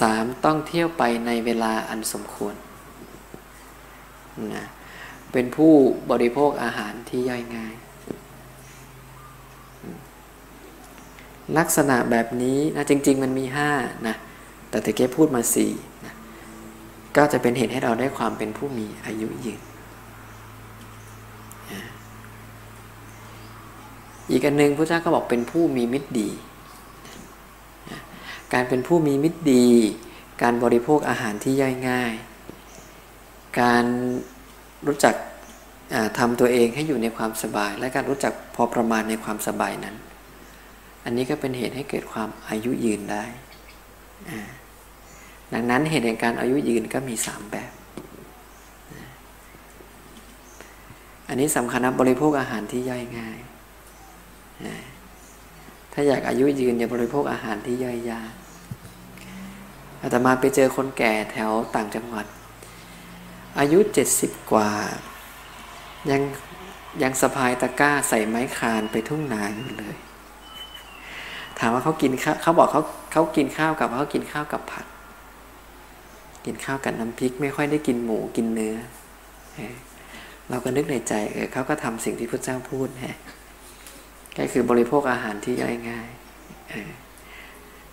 สามต้องเที่ยวไปในเวลาอันสมควรนะเป็นผู้บริโภคอาหารที่ย่อยง่าย ลักษณะแบบนี้นะจริง ๆ มันมีห้านะแต่ตะเกียพูดมาสี่ ก็จะเป็นเหตุให้เราได้ความเป็นผู้มีอายุยืนอีกอันหนึ่งพระเจ้าก็บอกเป็นผู้มีมิตรดี การเป็นผู้มีมิตรดี การบริโภคอาหารที่ย่อยง่าย การรู้จักทำตัวเองให้อยู่ในความสบาย และการรู้จักพอประมาณในความสบายนั้น อันนี้ก็เป็นเหตุให้เกิดความอายุยืนได้ ดังนั้นเหตุแห่งการอายุยืนก็มีสามแบบ อันนี้สำคัญนะบริโภคอาหารที่ย่อยง่าย ถ้าอยากอายุยืนอย่าบริโภคอาหารที่ย่อยยากอาตมาไปเจอคนแก่แถวต่างจังหวัด อายุเจ็ดสิบกว่า ยังยังสะพายตะกร้าใส่ไม้คานไปทุ่งนาอยู่เลย ถามว่าเขากินข้าวเขาบอกเขาเขากินข้าวกับเขากินข้าวกับผัก กินข้าวกับน้ำพริก ไม่ค่อยได้กินหมูกินเนื้อ เราก็นึกในใจเออเขาก็ทำสิ่งที่พระเจ้าพูดฮะก็คือบริโภคอาหารที่ย่อยง่าย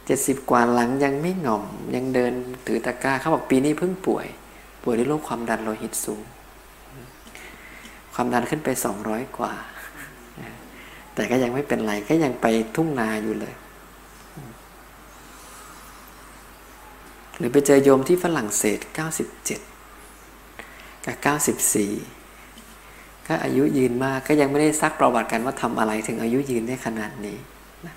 เจ็ดสิบกว่าหลังยังไม่หง่อม ยังเดินถือตะกร้าเขาบอกปีนี้เพิ่งป่วย ป่วยด้วยโรคความดันโลหิตสูง ความดันขึ้นไปสองร้อยกว่า แต่ก็ยังไม่เป็นไรก็ยังไปทุ่งนาอยู่เลย หรือไปเจอโยมที่ฝรั่งเศส 97 กับ 94 ก็อายุยืนมากก็ยังไม่ได้ซักประวัติกันว่าทำอะไรถึงอายุยืนได้ขนาดนี้นะ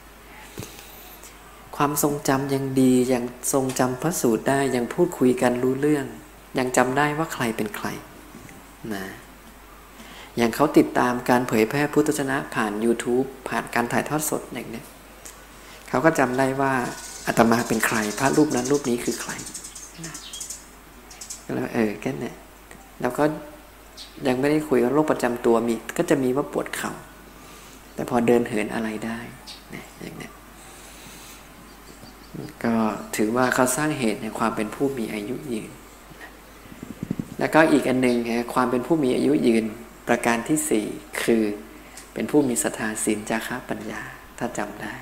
ความทรงจำยังดี ยังทรงจำพระสูตรได้ยังพูดคุยกันรู้เรื่อง ยังจำได้ว่าใครเป็นใครนะอย่างเขาติดตามการเผยแพร่พุทธชนะผ่าน YouTube ผ่านการถ่ายทอดสดอย่างนี้เขาก็จำได้ว่า อาตมาเป็นใคร พระรูปนั้นรูปนี้คือใครแล้วเออแค่นี้แล้วก็ยังไม่ได้คุยกับโรคประจำตัวมี ก็จะมีว่าปวดเข่าแต่พอเดินเหินอะไรได้นะอย่างนี้ก็ถือว่าเขาสร้างเหตุในความเป็นผู้มีอายุยืน แล้วก็อีกอันหนึ่งความเป็นผู้มีอายุยืนประการที่สี่คือเป็นผู้มีศรัทธาศีลจาระปัญญา ถ้าจำได้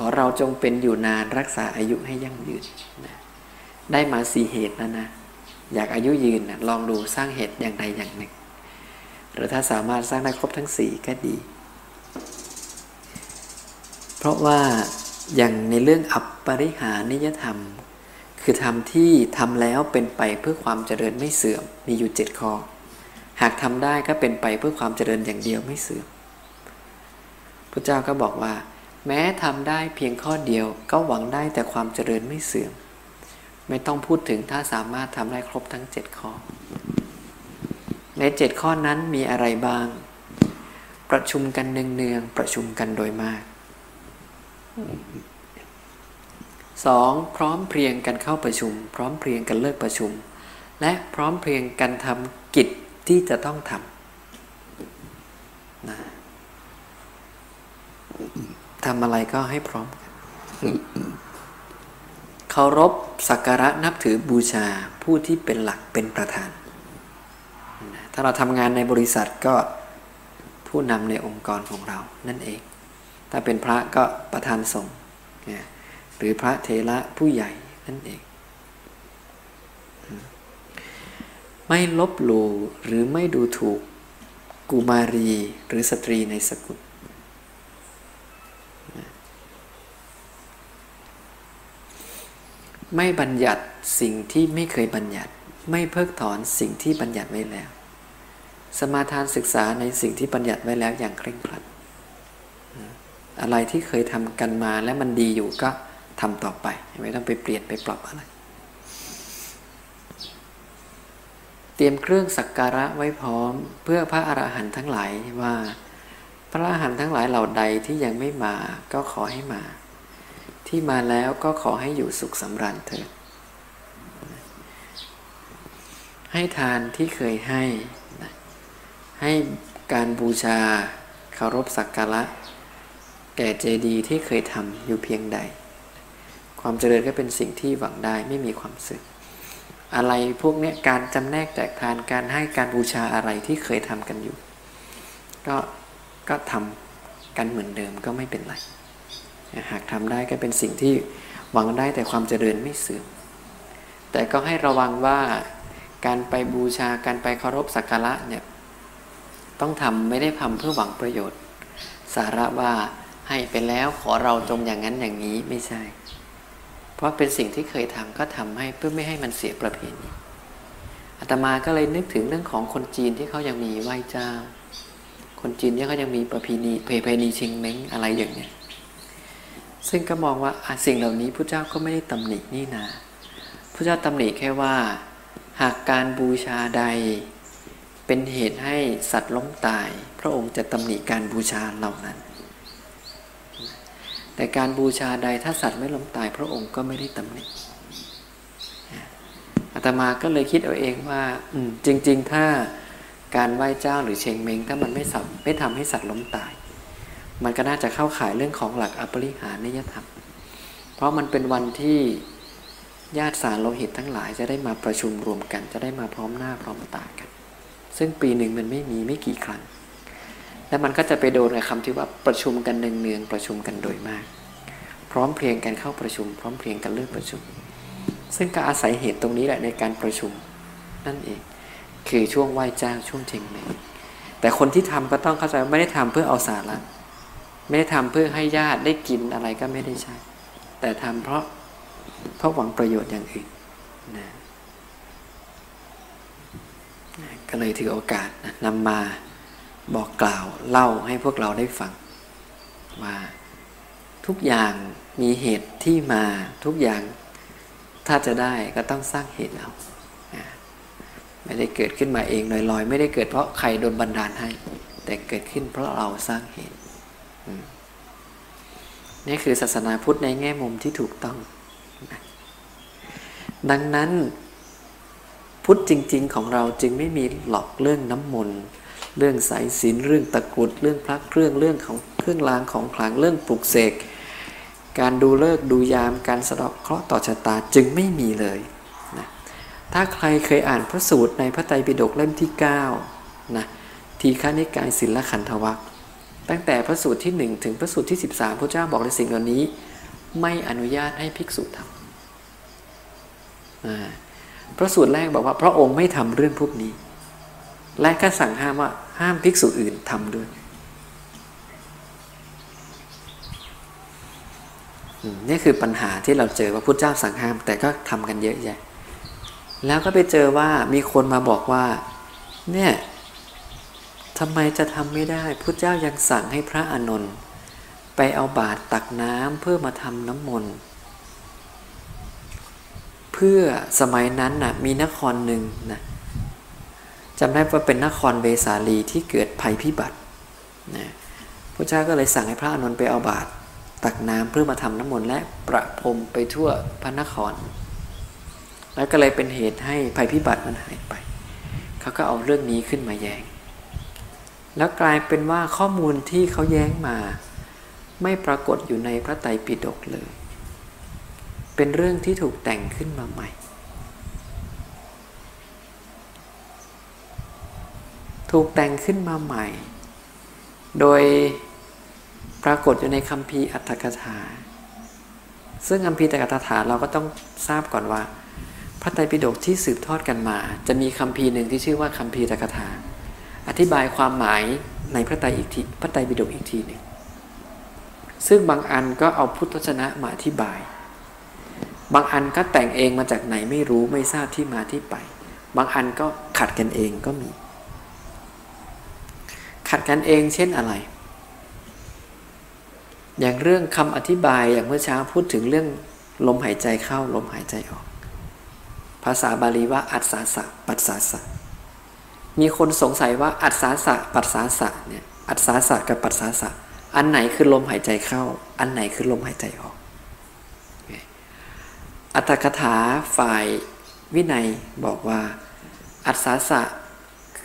ขอเราจงเป็นอยู่นานรักษาอายุให้ยั่งยืนนะได้มาสี่เหตุแล้วนะ อยากอายุยืนนะลองดูสร้างเหตุอย่างใดอย่างหนึ่ง หรือถ้าสามารถสร้างได้ครบทั้งสี่ก็ดี เพราะว่าอย่างในเรื่องอัปปริหานิยธรรม คือธรรมที่ทำแล้วเป็นไปเพื่อความเจริญไม่เสื่อมมีอยู่เจ็ดข้อหากทำได้ก็เป็นไปเพื่อความเจริญอย่างเดียวไม่เสื่อมพระเจ้าก็บอกว่า แม้ทำได้เพียงข้อเดียวก็หวังได้แต่ความเจริญไม่เสื่อม ไม่ต้องพูดถึงถ้าสามารถทำได้ครบทั้งเจ็ดข้อ ในเจ็ดข้อนั้นมีอะไรบ้าง ประชุมกันเนืองๆประชุมกันโดยมากสองพร้อมเพรียงกันเข้าประชุม พร้อมเพรียงกันเลิกประชุม และพร้อมเพรียงกันทำกิจที่จะต้องทำนะ ทำอะไรก็ให้พร้อมเคารพสักการะนับถือบูชาผู้ที่เป็นหลักเป็นประธาน ถ้าเราทำงานในบริษัทก็ผู้นำในองค์กรของเรานั่นเอง ถ้าเป็นพระก็ประธานสงฆ์หรือพระเทระผู้ใหญ่นั่นเอง ไม่ลบหลู่หรือไม่ดูถูกกุมารีหรือสตรีในสกุล ไม่บัญญัติสิ่งที่ไม่เคยบัญญัติ ไม่เพิกถอนสิ่งที่บัญญัติไว้แล้ว สมาทานศึกษาในสิ่งที่บัญญัติไว้แล้วอย่างเคร่งครัด อะไรที่เคยทำกันมาและมันดีอยู่ก็ทำต่อไป ไม่ต้องไปเปลี่ยนไปปรับอะไร เตรียมเครื่องสักการะไว้พร้อม เพื่อพระอรหันต์ทั้งหลายว่า พระอรหันต์ทั้งหลายเหล่าใดที่ยังไม่มาก็ขอให้มา ที่มาแล้วก็ขอให้อยู่สุขสำราญเถิดให้ทานที่เคยให้ ให้การบูชาเคารพสักการะ แก่เจดีย์ที่เคยทำอยู่เพียงใด ความเจริญก็เป็นสิ่งที่หวังได้ไม่มีความสึก อะไรพวกนี้การจำแนกแจกทานการให้การบูชาอะไรที่เคยทำกันอยู่ ก็ก็ทำกันเหมือนเดิมก็ไม่เป็นไร หากทำได้ก็เป็นสิ่งที่หวังได้แต่ความเจริญไม่เสื่อม แต่ก็ให้ระวังว่าการไปบูชาการไปเคารพสักการะเนี่ยต้องทำไม่ได้ทำเพื่อหวังประโยชน์ สาระว่าให้ไปแล้วขอเราจงอย่างนั้นอย่างนี้ไม่ใช่ เพราะเป็นสิ่งที่เคยทำก็ทำให้เพื่อไม่ให้มันเสียประเพณีอาตมาก็เลยนึกถึงเรื่องของคนจีนที่เขายังมีไหว้เจ้า คนจีนที่เขายังมีประเพณีเพณีเชงเม้งอะไรอย่างเนี้ย ซึ่งก็มองว่าสิ่งเหล่านี้พระเจ้าก็ไม่ได้ตำหนินี่นาพระเจ้าตำหนิแค่ว่า หากการบูชาใด เป็นเหตุให้สัตว์ล้มตาย พระองค์จะตำหนิการบูชาเหล่านั้น แต่การบูชาใดถ้าสัตว์ไม่ล้มตาย พระองค์ก็ไม่ได้ตำหนิอาตมาก็เลยคิดเอาเองว่าจริง ๆ ถ้าการไหว้เจ้าหรือเชงเมง ถ้ามันไม่สับไม่ทำให้สัตว์ล้มตาย มันก็น่าจะเข้าข่ายเรื่องของหลักอปริหารนิยธรรม เพราะมันเป็นวันที่ญาติสารโลหิตทั้งหลายจะได้มาประชุมรวมกัน จะได้มาพร้อมหน้าพร้อมตากัน ซึ่งปีหนึ่งมันไม่มีไม่กี่ครั้ง และมันก็จะไปโดนในคำที่ว่าประชุมกันเนืองๆประชุมกันโดยมาก พร้อมเพรียงกันเข้าประชุม พร้อมเพรียงกันเลิกประชุม ซึ่งก็อาศัยเหตุตรงนี้แหละในการประชุมนั่นเอง คือช่วงไหว้เจ้าช่วงเชงเมงแต่คนที่ทำก็ต้องเข้าใจว่าไม่ได้ทำเพื่อเอาสาระ ไม่ได้ทำเพื่อให้ญาติได้กินอะไรก็ไม่ได้ใช่แต่ทำเพราะเพราะหวังประโยชน์อย่างอื่นนะก็เลยถือโอกาสนะนำมาบอกกล่าวเล่าให้พวกเราได้ฟัง ว่าทุกอย่างมีเหตุที่มาทุกอย่างถ้าจะได้ก็ต้องสร้างเหตุเอาไม่ได้เกิดขึ้นมาเองลอยๆไม่ได้เกิดเพราะใครโดนบันดาลให้ แต่เกิดขึ้นเพราะเราสร้างเหตุ นี่คือศาสนาพุทธในแง่มุมที่ถูกต้อง ดังนั้นพุทธจริง ๆ ของเราจึงไม่มีหลอกเรื่องน้ำมนต์เรื่องสายศีลเรื่องตะกุดเรื่องพระเครื่องเรื่องของเครื่องรางของขลังเรื่องปลุกเสกการดูเลิกดูยามการสะดอกเคราะห์ต่อชะตาจึงไม่มีเลยถ้าใครเคยอ่านพระสูตรในพระไตรปิฎกเล่มที่9นะทีฆานิกายศิลขันธวัค ตั้งแต่พระสูตรที่ 1 ถึงพระสูตรที่ 13พระเจ้าบอกในสิ่งเหล่านี้ ไม่อนุญาตให้ภิกษุทำพระสูตรแรกบอกว่า พระองค์ไม่ทำเรื่องพวกนี้ และก็สั่งห้ามว่าห้ามภิกษุอื่นทำด้วยนี่คือปัญหาที่เราเจอว่าพุทธเจ้าสั่งห้าม แต่ก็ทำกันเยอะแยะ แล้วก็ไปเจอว่ามีคนมาบอกว่า เนี่ย ทำไมจะทำไม่ได้พุทธเจ้ายังสั่งให้พระอานนท์ไปเอาบาตรตักน้ำเพื่อมาทำน้ำมนต์เพื่อสมัยนั้นนะ่ะมีนครหนึ่งนะจำได้ว่าเป็นนครเวสาลีที่เกิดภัยพิบัตินะพระเจ้าก็เลยสั่งให้พระอานนท์ไปเอาบาตรตักน้ำเพื่อมาทำน้ำมนต์และประพรมไปทั่วพระนคร แล้วก็เลยเป็นเหตุให้ภัยพิบัติมันหายไป เขาก็เอาเรื่องนี้ขึ้นมาแยง้ง แล้วกลายเป็นว่าข้อมูลที่เขาแย้งมา ไม่ปรากฏอยู่ในพระไตรปิฎกเลย เป็นเรื่องที่ถูกแต่งขึ้นมาใหม่ ถูกแต่งขึ้นมาใหม่ โดยปรากฏอยู่ในคำพีร์อัตถกถา ซึ่งคำพีร์อัตถกถาเราก็ต้องทราบก่อนว่า พระไตรปิฎกที่สืบทอดกันมา จะมีคำพีร์หนึ่งที่ชื่อว่าคำพีร์อัตถกถา อธิบายความหมายในพระไตรอีกทีพระไตรปิฎกอีกทีหนึ่งซึ่งบางอันก็เอาพุทธชนะมาอธิบาย บางอันก็แต่งเองมาจากไหนไม่รู้ไม่ทราบที่มาที่ไป บางอันก็ขัดกันเองก็มี ขัดกันเองเช่นอะไร อย่างเรื่องคำอธิบายอย่างเมื่อเช้าพูดถึงเรื่องลมหายใจเข้าลมหายใจออก ภาษาบาลีว่าอัศสาสะปัสสาสะ มีคนสงสัยว่าอัศสาสะปัสสาสะเนี่ยอัศสาสะกับปัสสาสะ อันไหนคือลมหายใจเข้า อันไหนคือลมหายใจออก อัตถกถาฝ่ายวินัยบอกว่า อัศสาสะ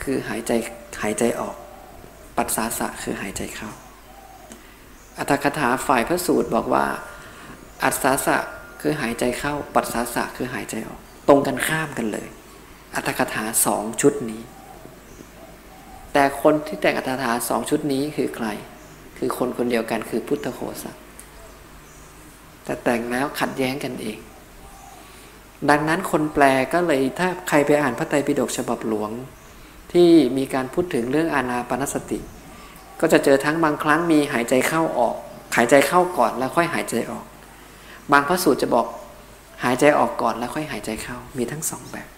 คือหายใจหายใจออก ปัสสาสะคือหายใจเข้า อัตถกถาฝ่ายพระสูตรบอกว่า อัศสาสะคือหายใจเข้า ปัสสาสะคือหายใจออก ตรงกันข้ามกันเลย อัตถกถาสองชุดนี้ แต่คนที่แต่งอัตถาสองชุดนี้คือใคร คือคนคนเดียวกันคือพุทธโคสะแต่แต่งแล้วขัดแย้งกันเอง ดังนั้นคนแปลก็เลยถ้าใครไปอ่านพระไตรปิฎกฉบับหลวง ที่มีการพูดถึงเรื่องอานาปนสติ ก็จะเจอทั้งบางครั้งมีหายใจเข้าออก หายใจเข้าก่อนแล้วค่อยหายใจออก บางพระสูตรจะบอกหายใจออกก่อนแล้วค่อยหายใจเข้ามีทั้งสองแบบ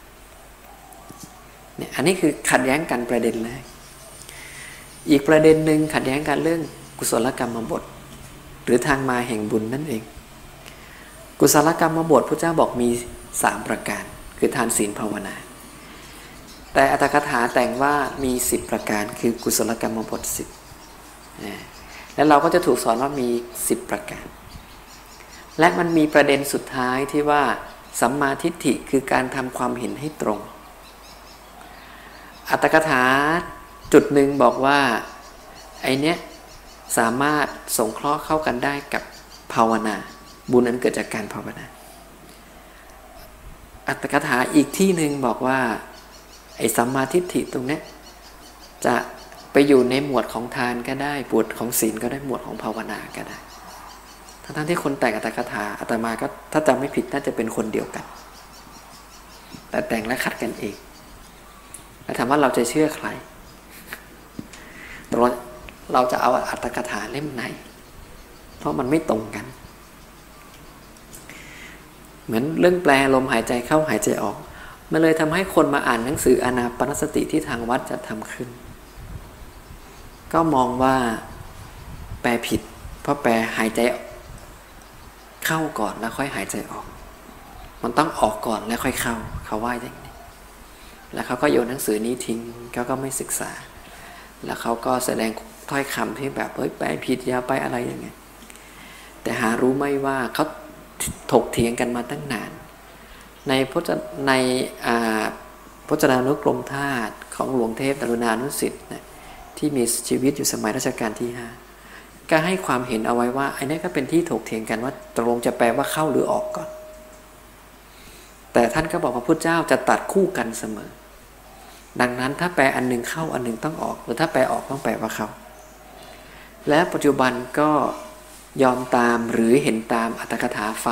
เนี่ยอันนี้คือขัดแย้งกันประเด็นแรก อีกประเด็นหนึ่งขัดแย้งกันเรื่องกุศลกรรมบท หรือทางมาแห่งบุญนั่นเอง กุศลกรรมบทพระเจ้าบอกมีสามประการ คือทานศีลภาวนา แต่อัตถกถาแต่งว่ามีสิบประการคือกุศลกรรมบทสิบแล้วเราก็จะถูกสอนว่ามีสิบประการ และมันมีประเด็นสุดท้ายที่ว่าสัมมาทิฏฐิคือการทำความเห็นให้ตรง อัตถกถา จุดหนึ่งบอกว่าไอเนี้ยสามารถสงเคราะห์เข้ากันได้กับภาวนา บุญนั้นเกิดจากการภาวนา อัตถกถาอีกที่หนึ่งบอกว่า ไอสัมมาทิฏฐิตรงเนี้ยจะไปอยู่ในหมวดของทานก็ได้บทของศีลก็ได้หมวดของภาวนาก็ได้ทั้งที่คนแต่งอัตถกถาอัตมาก็ถ้าจำไม่ผิดน่าจะเป็นคนเดียวกัน แต่แต่งและขัดกันเองแล้วถามว่าเราจะเชื่อใคร เราเราจะเอาอัตถกถาเล่มไหน เพราะมันไม่ตรงกัน เหมือนเรื่องแปลลมหายใจเข้าหายใจออก มันเลยทำให้คนมาอ่านหนังสืออนาปนสติที่ทางวัดจะทำขึ้น ก็มองว่าแปลผิด เพราะแปลหายใจเข้าก่อนแล้วค่อยหายใจออก มันต้องออกก่อนแล้วค่อยเข้า เขาว่าอย่างนี้ แล้วเขาก็โยนหนังสือนี้ทิ้งเขาก็ไม่ศึกษา แล้วเขาก็แสดงถ้อยคำที่แบบเฮ้ยไปผิดยาไปอะไรอย่างเงี้ยแต่หารู้ไหมว่าเขาถกเถียงกันมาตั้งนาน ในพจในพจนานุกรมธาตุของหลวงเทพตรุณานุสิทธิ์นะที่มีชีวิตอยู่สมัยรัชกาลที่ห้าก็ให้ความเห็นเอาไว้ว่าไอ้นี่ก็เป็นที่ถกเถียงกันว่าตกลงจะแปลว่าเข้าหรือออกก่อน แต่ท่านก็บอกว่าพระเจ้าจะตัดคู่กันเสมอ ดังนั้นถ้าแปลอันหนึ่งเข้าอันหนึ่งต้องออก หรือถ้าแปลออกต้องแปลว่าเข้า และปัจจุบันก็ยอมตามหรือเห็นตามอัตถกถาไฟ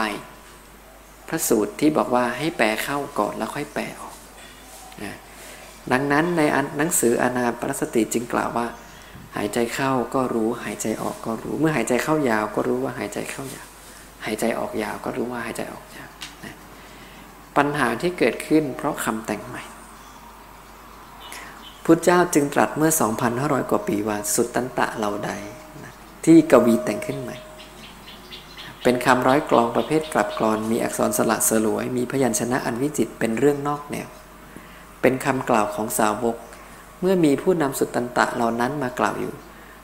พระสูตรที่บอกว่าให้แปลเข้าก่อนแล้วค่อยแปลออกดังนั้นในหนังสืออนาปรสติจึงกล่าวว่า หายใจเข้าก็รู้หายใจออกก็รู้ เมื่อหายใจเข้ายาวก็รู้ว่าหายใจเข้ายาว หายใจออกยาวก็รู้ว่าหายใจออกยาวปัญหาที่เกิดขึ้นเพราะคำแต่งใหม่ พุทธเจ้าจึงตรัสเมื่อ 2,500 กว่าปีว่าสุดตันตะเหล่าใดที่กวีแต่งขึ้นใหม่ เป็นคำร้อยกลองประเภทกลับกรอน มีอักษรสละสลวย มีพยัญชนะอันวิจิตเป็นเรื่องนอกแนว เป็นคำกล่าวของสาวก เมื่อมีผู้นำสุดตันตะเหล่านั้นมากล่าวอยู่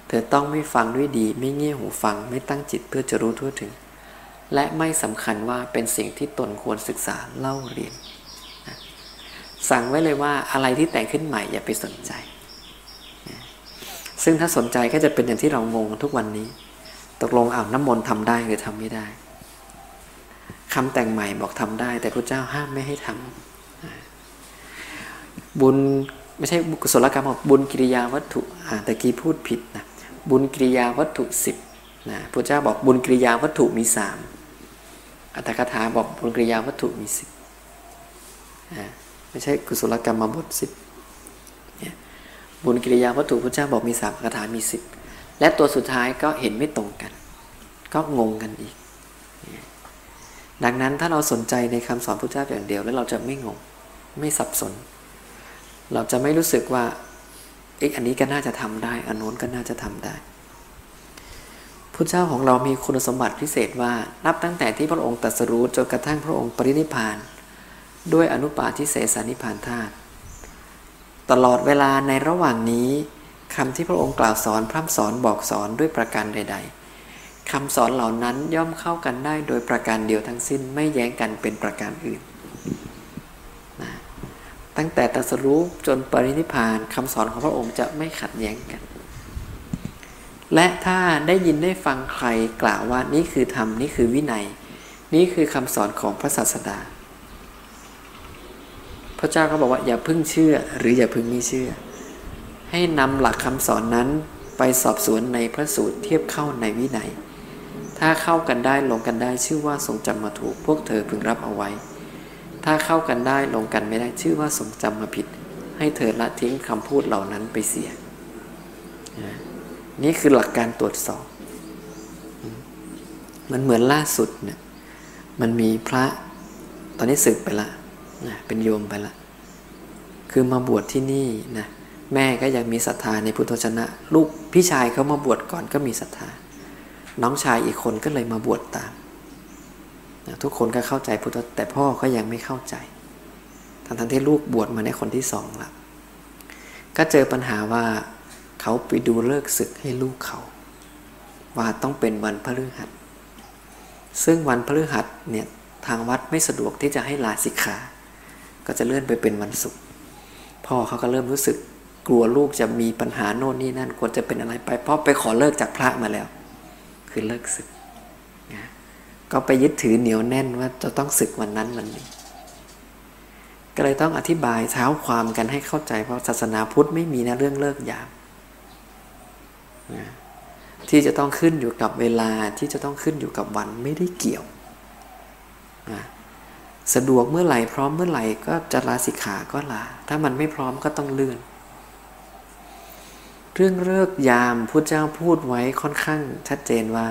เธอต้องไม่ฟังด้วยดี ไม่เงี่ยหูฟัง ไม่ตั้งจิตเพื่อจะรู้ทั่วถึง และไม่สำคัญว่าเป็นสิ่งที่ตนควรศึกษาเล่าเรียน สั่งไว้เลยว่าอะไรที่แต่งขึ้นใหม่อย่าไปสนใจ ซึ่งถ้าสนใจก็จะเป็นอย่างที่เรางงทุกวันนี้ ตกลงอ่าวน้ำมนต์ทำได้หรือทำไม่ได้คำแต่งใหม่บอกทำได้ แต่พระเจ้าห้ามไม่ให้ทำบุญไม่ใช่กุศลกรรมบอกบุญกิริยาวัตถุแต่กี้พูดผิดนะบุญกิริยาวัตถุสิบนะพระเจ้าบอกบุญกิริยาวัตถุมีสามอัตถกถาบอกบุญกิริยาวัตถุมีสิบ ไม่ใช่กุศลกรรมมาบทสิบบุญกิริยาวัตถุพระเจ้าบอกมีสามคาถามีสิบและตัวสุดท้ายก็เห็นไม่ตรงกัน ก็งงกันอีก ดังนั้นถ้าเราสนใจในคำสอนพระเจ้าอย่างเดียว แล้วเราจะไม่งงไม่สับสน เราจะไม่รู้สึกว่าอีกอันนี้ก็น่าจะทำได้ อันโน้นก็น่าจะทำได้พระเจ้าของเรามีคุณสมบัติพิเศษว่านับตั้งแต่ที่พระองค์ตรัสรู้จนกระทั่งพระองค์ปรินิพาน ด้วยอนุปาทิเสสานิพานธาตุตลอดเวลาในระหว่างนี้คำที่พระองค์กล่าวสอนพร่ำสอนบอกสอนด้วยประการใด ๆคำสอนเหล่านั้นย่อมเข้ากันได้โดยประการเดียวทั้งสิ้นไม่แย้งกันเป็นประการอื่นนะตั้งแต่ตรัสรู้จนปรินิพานคำสอนของพระองค์จะไม่ขัดแย้งกัน และถ้าได้ยินได้ฟังใครกล่าวว่านี่คือธรรมนี่คือวินัย นี่คือคำสอนของพระศาสดา พระเจ้าก็บอกว่าอย่าพึ่งเชื่อ หรืออย่าพึ่งไม่เชื่อ ให้นำหลักคำสอนนั้นไปสอบสวนในพระสูตรเทียบเข้าในวินัย ถ้าเข้ากันได้ลงกันได้ชื่อว่าทรงจำมาถูก พวกเธอพึงรับเอาไว้ ถ้าเข้ากันได้ลงกันไม่ได้ชื่อว่าทรงจำมาผิด ให้เธอละทิ้งคำพูดเหล่านั้นไปเสีย นี่คือหลักการตรวจสอบ มันเหมือนล่าสุดเนี่ยมันมีพระตอนนี้ศึกไปละ นะเป็นโยมไปละ คือมาบวชที่นี่นะแม่ก็ยังมีศรัทธาในพุทธชนะ ลูกพี่ชายเขามาบวชก่อนก็มีศรัทธา น้องชายอีกคนก็เลยมาบวชตามนะทุกคนก็เข้าใจพุทธแต่พ่อก็ยังไม่เข้าใจ ทั้งทั้งที่ลูกบวชมาในคนที่สองละก็เจอปัญหาว่าเขาไปดูเลิกศึกให้ลูกเขา ว่าต้องเป็นวันพฤหัสซึ่งวันพฤหัสเนี่ยทางวัดไม่สะดวกที่จะให้ลาสิกขา ก็จะเลื่อนไปเป็นวันศุกร์พ่อเขาก็เริ่มรู้สึกกลัวลูกจะมีปัญหาโน่นนี่นั่นควรจะเป็นอะไรไป เพราะไปขอเลิกจากพระมาแล้ว คือเลิกศึกนะก็ไปยึดถือเหนียวแน่นว่าจะต้องศึกวันนั้นวันนี้ ก็เลยต้องอธิบายเท้าความกันให้เข้าใจ เพราะศาสนาพุทธไม่มีนะเรื่องเลิกยามนะที่จะต้องขึ้นอยู่กับเวลาที่จะต้องขึ้นอยู่กับวันไม่ได้เกี่ยวนะ สะดวกเมื่อไหร่พร้อมเมื่อไหร่ก็จะลาสิกขาก็ลา ถ้ามันไม่พร้อมก็ต้องเลื่อน เรื่องเลิกยามพุทธเจ้าพูดไว้ค่อนข้างชัดเจนว่า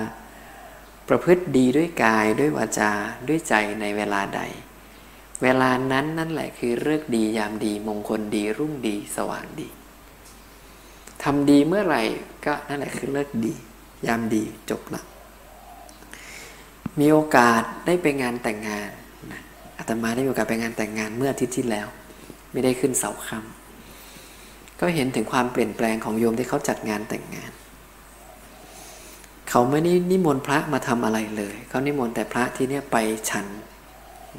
ประพฤติดีด้วยกายด้วยวาจาด้วยใจในเวลาใด เวลานั้นนั่นแหละคือเลิกดียามดีมงคลดีรุ่งดีสว่างดีทำดีเมื่อไหร่ก็นั่นแหละคือเลิกดี ยามดีจบละมีโอกาสได้ไปงานแต่งงาน อาตมาได้มีโอกาสไปงานแต่งงานเมื่ออาทิตย์ที่แล้ว ไม่ได้ขึ้นเสาคำก็เห็นถึงความเปลี่ยนแปลงของโยมที่เขาจัดงานแต่งงาน เขาไม่ได้นิมนต์พระมาทำอะไรเลย เขานิมนต์แต่พระที่เนี่ยไปฉัน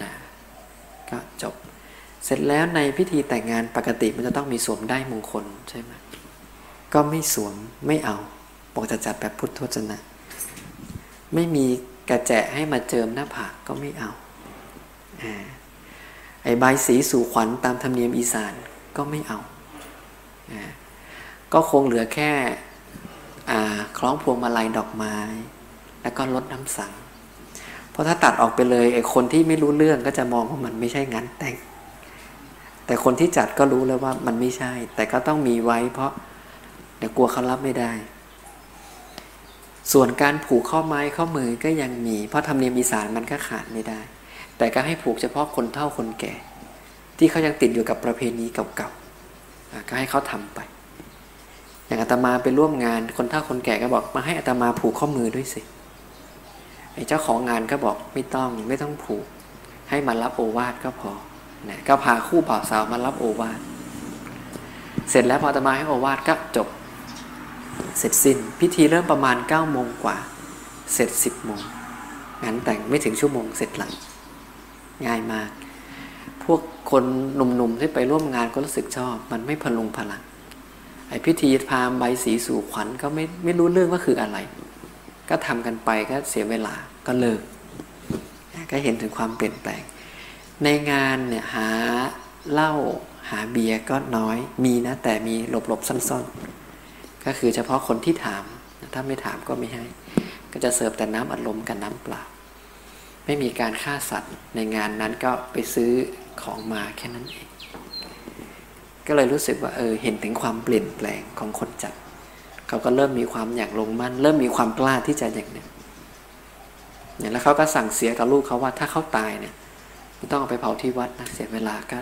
นะก็จบ เสร็จแล้วในพิธีแต่งงานปกติมันจะต้องมีสวมได้มงคลใช่ไหมก็ไม่สวมไม่เอาบอกจะจัดแบบพุทธวจนะ ไม่มีกระแจะให้มาเจิมหน้าผากก็ไม่เอา ไอ้ใบสีสู่ขวัญตามธรรมเนียมอีสานก็ไม่เอาอา ก็คงเหลือแค่คล้องพวงมาลัยดอกไม้ แล้วก็ลดน้ำสัง เพราะถ้าตัดออกไปเลยไอ้คนที่ไม่รู้เรื่องก็จะมองว่ามันไม่ใช่งานแต่ง แต่คนที่จัดก็รู้แล้วว่ามันไม่ใช่ แต่ก็ต้องมีไว้ เพราะเดี๋ยวกลัวเขารับไม่ได้ ส่วนการผูกข้อไม้ข้อมือก็ยังมี เพราะธรรมเนียมอีสานมันก็ขาดไม่ได้ แต่ก็ให้ผูกเฉพาะคนเฒ่าคนแก่ ที่เขายังติดอยู่กับประเพณีเก่าๆก็ให้เขาทำไป อย่างอาตมาไปร่วมงานคนเฒ่าคนแก่ก็บอกมาให้อาตมาผูกข้อมือด้วยสิไอ้เจ้าของงานก็บอกไม่ต้องไม่ต้องผูก ให้มารับโอวาทก็พอนะก็พาคู่บ่าวสาวมารับโอวาทเสร็จแล้วพออาตมาให้โอวาทก็จบ เสร็จสิ้น พิธีเริ่มประมาณ9ก้าโมงกว่า เสร็จ 10บโมงงานแต่งไม่ถึงชั่วโมงเสร็จหลัง ง่ายมาก พวกคนหนุ่มๆที่ไปร่วมงานก็รู้สึกชอบ มันไม่พลุงพลังไอพิธีพามใบสีสู่ขวัญก็ไม่ไม่รู้เรื่องว่าคืออะไร ก็ทำกันไปก็เสียเวลาก็เลิก ก็เห็นถึงความเปลี่ยนแปลง ในงานเนี่ยหาเหล้าหาเบียร์ก็น้อยมีนะ แต่มีหลบๆซ่อนๆ ก็คือเฉพาะคนที่ถาม ถ้าไม่ถามก็ไม่ให้ ก็จะเสิร์ฟแต่น้ำอัดลมกับน้ำเปล่า ไม่มีการฆ่าสัตว์ในงานนั้นก็ไปซื้อของมาแค่นั้นเอง ก็เลยรู้สึกว่าเออเห็นถึงความเปลี่ยนแปลงของคนจัด เขาก็เริ่มมีความอยากลงมั่น เริ่มมีความกล้าที่จะอย่างนี้เนี่ยแล้วเขาก็สั่งเสียกับลูกเขาว่าถ้าเขาตายเนี่ยต้องเอาไปเผาที่วัดนะเสียเวลาก็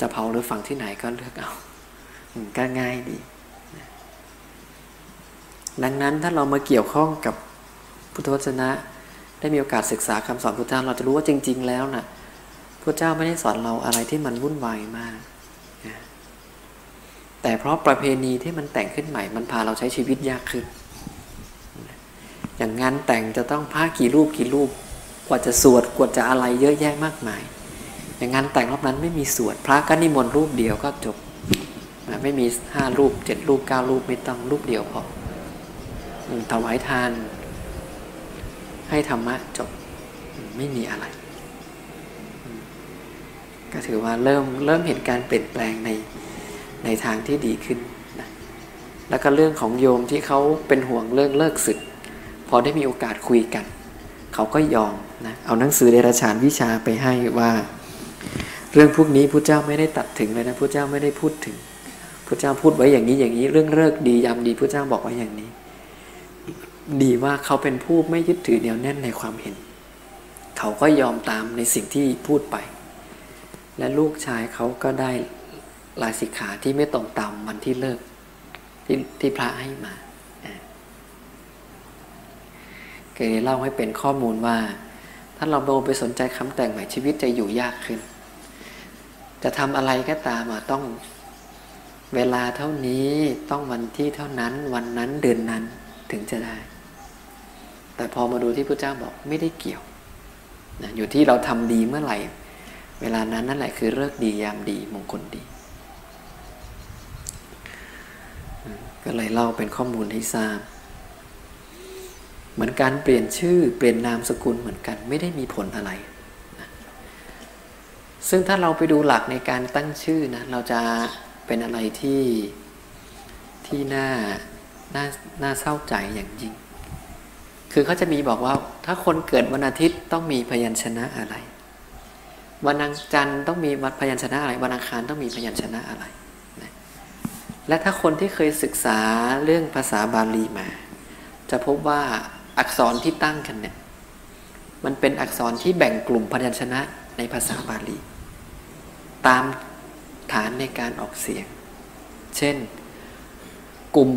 จะเผาหรือฝังที่ไหนก็เลือกเอาก็ง่ายดี ดังนั้นถ้าเรามาเกี่ยวข้องกับพุทธวจนะ ได้มีโอกาสศึกษาคำสอนพุทธเจ้าเราจะรู้ว่าจริง ๆ แล้วนะ่ะพระเจ้าไม่ได้สอนเราอะไรที่มันวุ่นวายมากนะแต่เพราะประเพณีที่มันแต่งขึ้นใหม่ มันพาเราใช้ชีวิตยากขึ้น อย่างงานแต่งจะต้องผ้ากี่รูปกี่รูป กว่าจะสวดกว่าจะอะไรเยอะแยะมากมาย อย่างงานแต่งรอบนั้นไม่มีสวด พระก็นิมนต์รูปเดียวก็จบไม่มีห้ารูปเจ็ดรูปเก้ารูปไม่ต้องรูปเดียวพอถวายทาน ให้ธรรมะจบไม่มีอะไร ก็ถือว่าเริ่มเริ่มเห็นการเปลี่ยนแปลงในในทางที่ดีขึ้นนะแล้วก็เรื่องของโยมที่เขาเป็นห่วงเรื่องเลิกศึก พอได้มีโอกาสคุยกัน เขาก็ยอมนะเอาหนังสือเดรัจฉานวิชาไปให้ว่า เรื่องพวกนี้พระเจ้าไม่ได้ตัดถึงเลยนะพระเจ้าไม่ได้พูดถึงพระเจ้าพูดไว้อย่างนี้อย่างนี้ เรื่องเลิกดียามดีพระเจ้าบอกไว้อย่างนี้ ดีว่าเขาเป็นผู้ไม่ยึดถือเหนียวแน่นในความเห็น เขาก็ยอมตามในสิ่งที่พูดไป และลูกชายเขาก็ได้ลาสิกขาที่ไม่ตรงตามวันที่เลิกที่ที่พระให้มาเคยเล่าให้เป็นข้อมูลว่า ถ้าเราโดไปสนใจคำแต่งใหม่ชีวิตจะอยู่ยากขึ้น จะทำอะไรก็ตามต้องเวลาเท่านี้ต้องวันที่เท่านั้นวันนั้นเดือนนั้นถึงจะได้ แต่พอมาดูที่พระเจ้าบอกไม่ได้เกี่ยวนะอยู่ที่เราทำดีเมื่อไหร่ เวลานั้นนั่นแหละคือเลิกดียามดีมงคลดี ก็เลยเล่าเป็นข้อมูลให้ทราบ เหมือนการเปลี่ยนชื่อเปลี่ยนนามสกุลเหมือนกันไม่ได้มีผลอะไรนะซึ่งถ้าเราไปดูหลักในการตั้งชื่อนะเราจะเป็นอะไรที่ที่น่าน่าน่าเศร้าใจอย่างยิ่ง คือเขาจะมีบอกว่า ถ้าคนเกิดวันอาทิตย์ต้องมีพยัญชนะอะไร วันอังจันทร์ต้องมีวัดพยัญชนะอะไร วันอังคารต้องมีพยัญชนะอะไรนะและถ้าคนที่เคยศึกษาเรื่องภาษาบาลีมา จะพบว่าอักษรที่ตั้งกันเนี่ยมันเป็นอักษรที่แบ่งกลุ่มพยัญชนะในภาษาบาลี ตามฐานในการออกเสียง เช่น กลุ่ม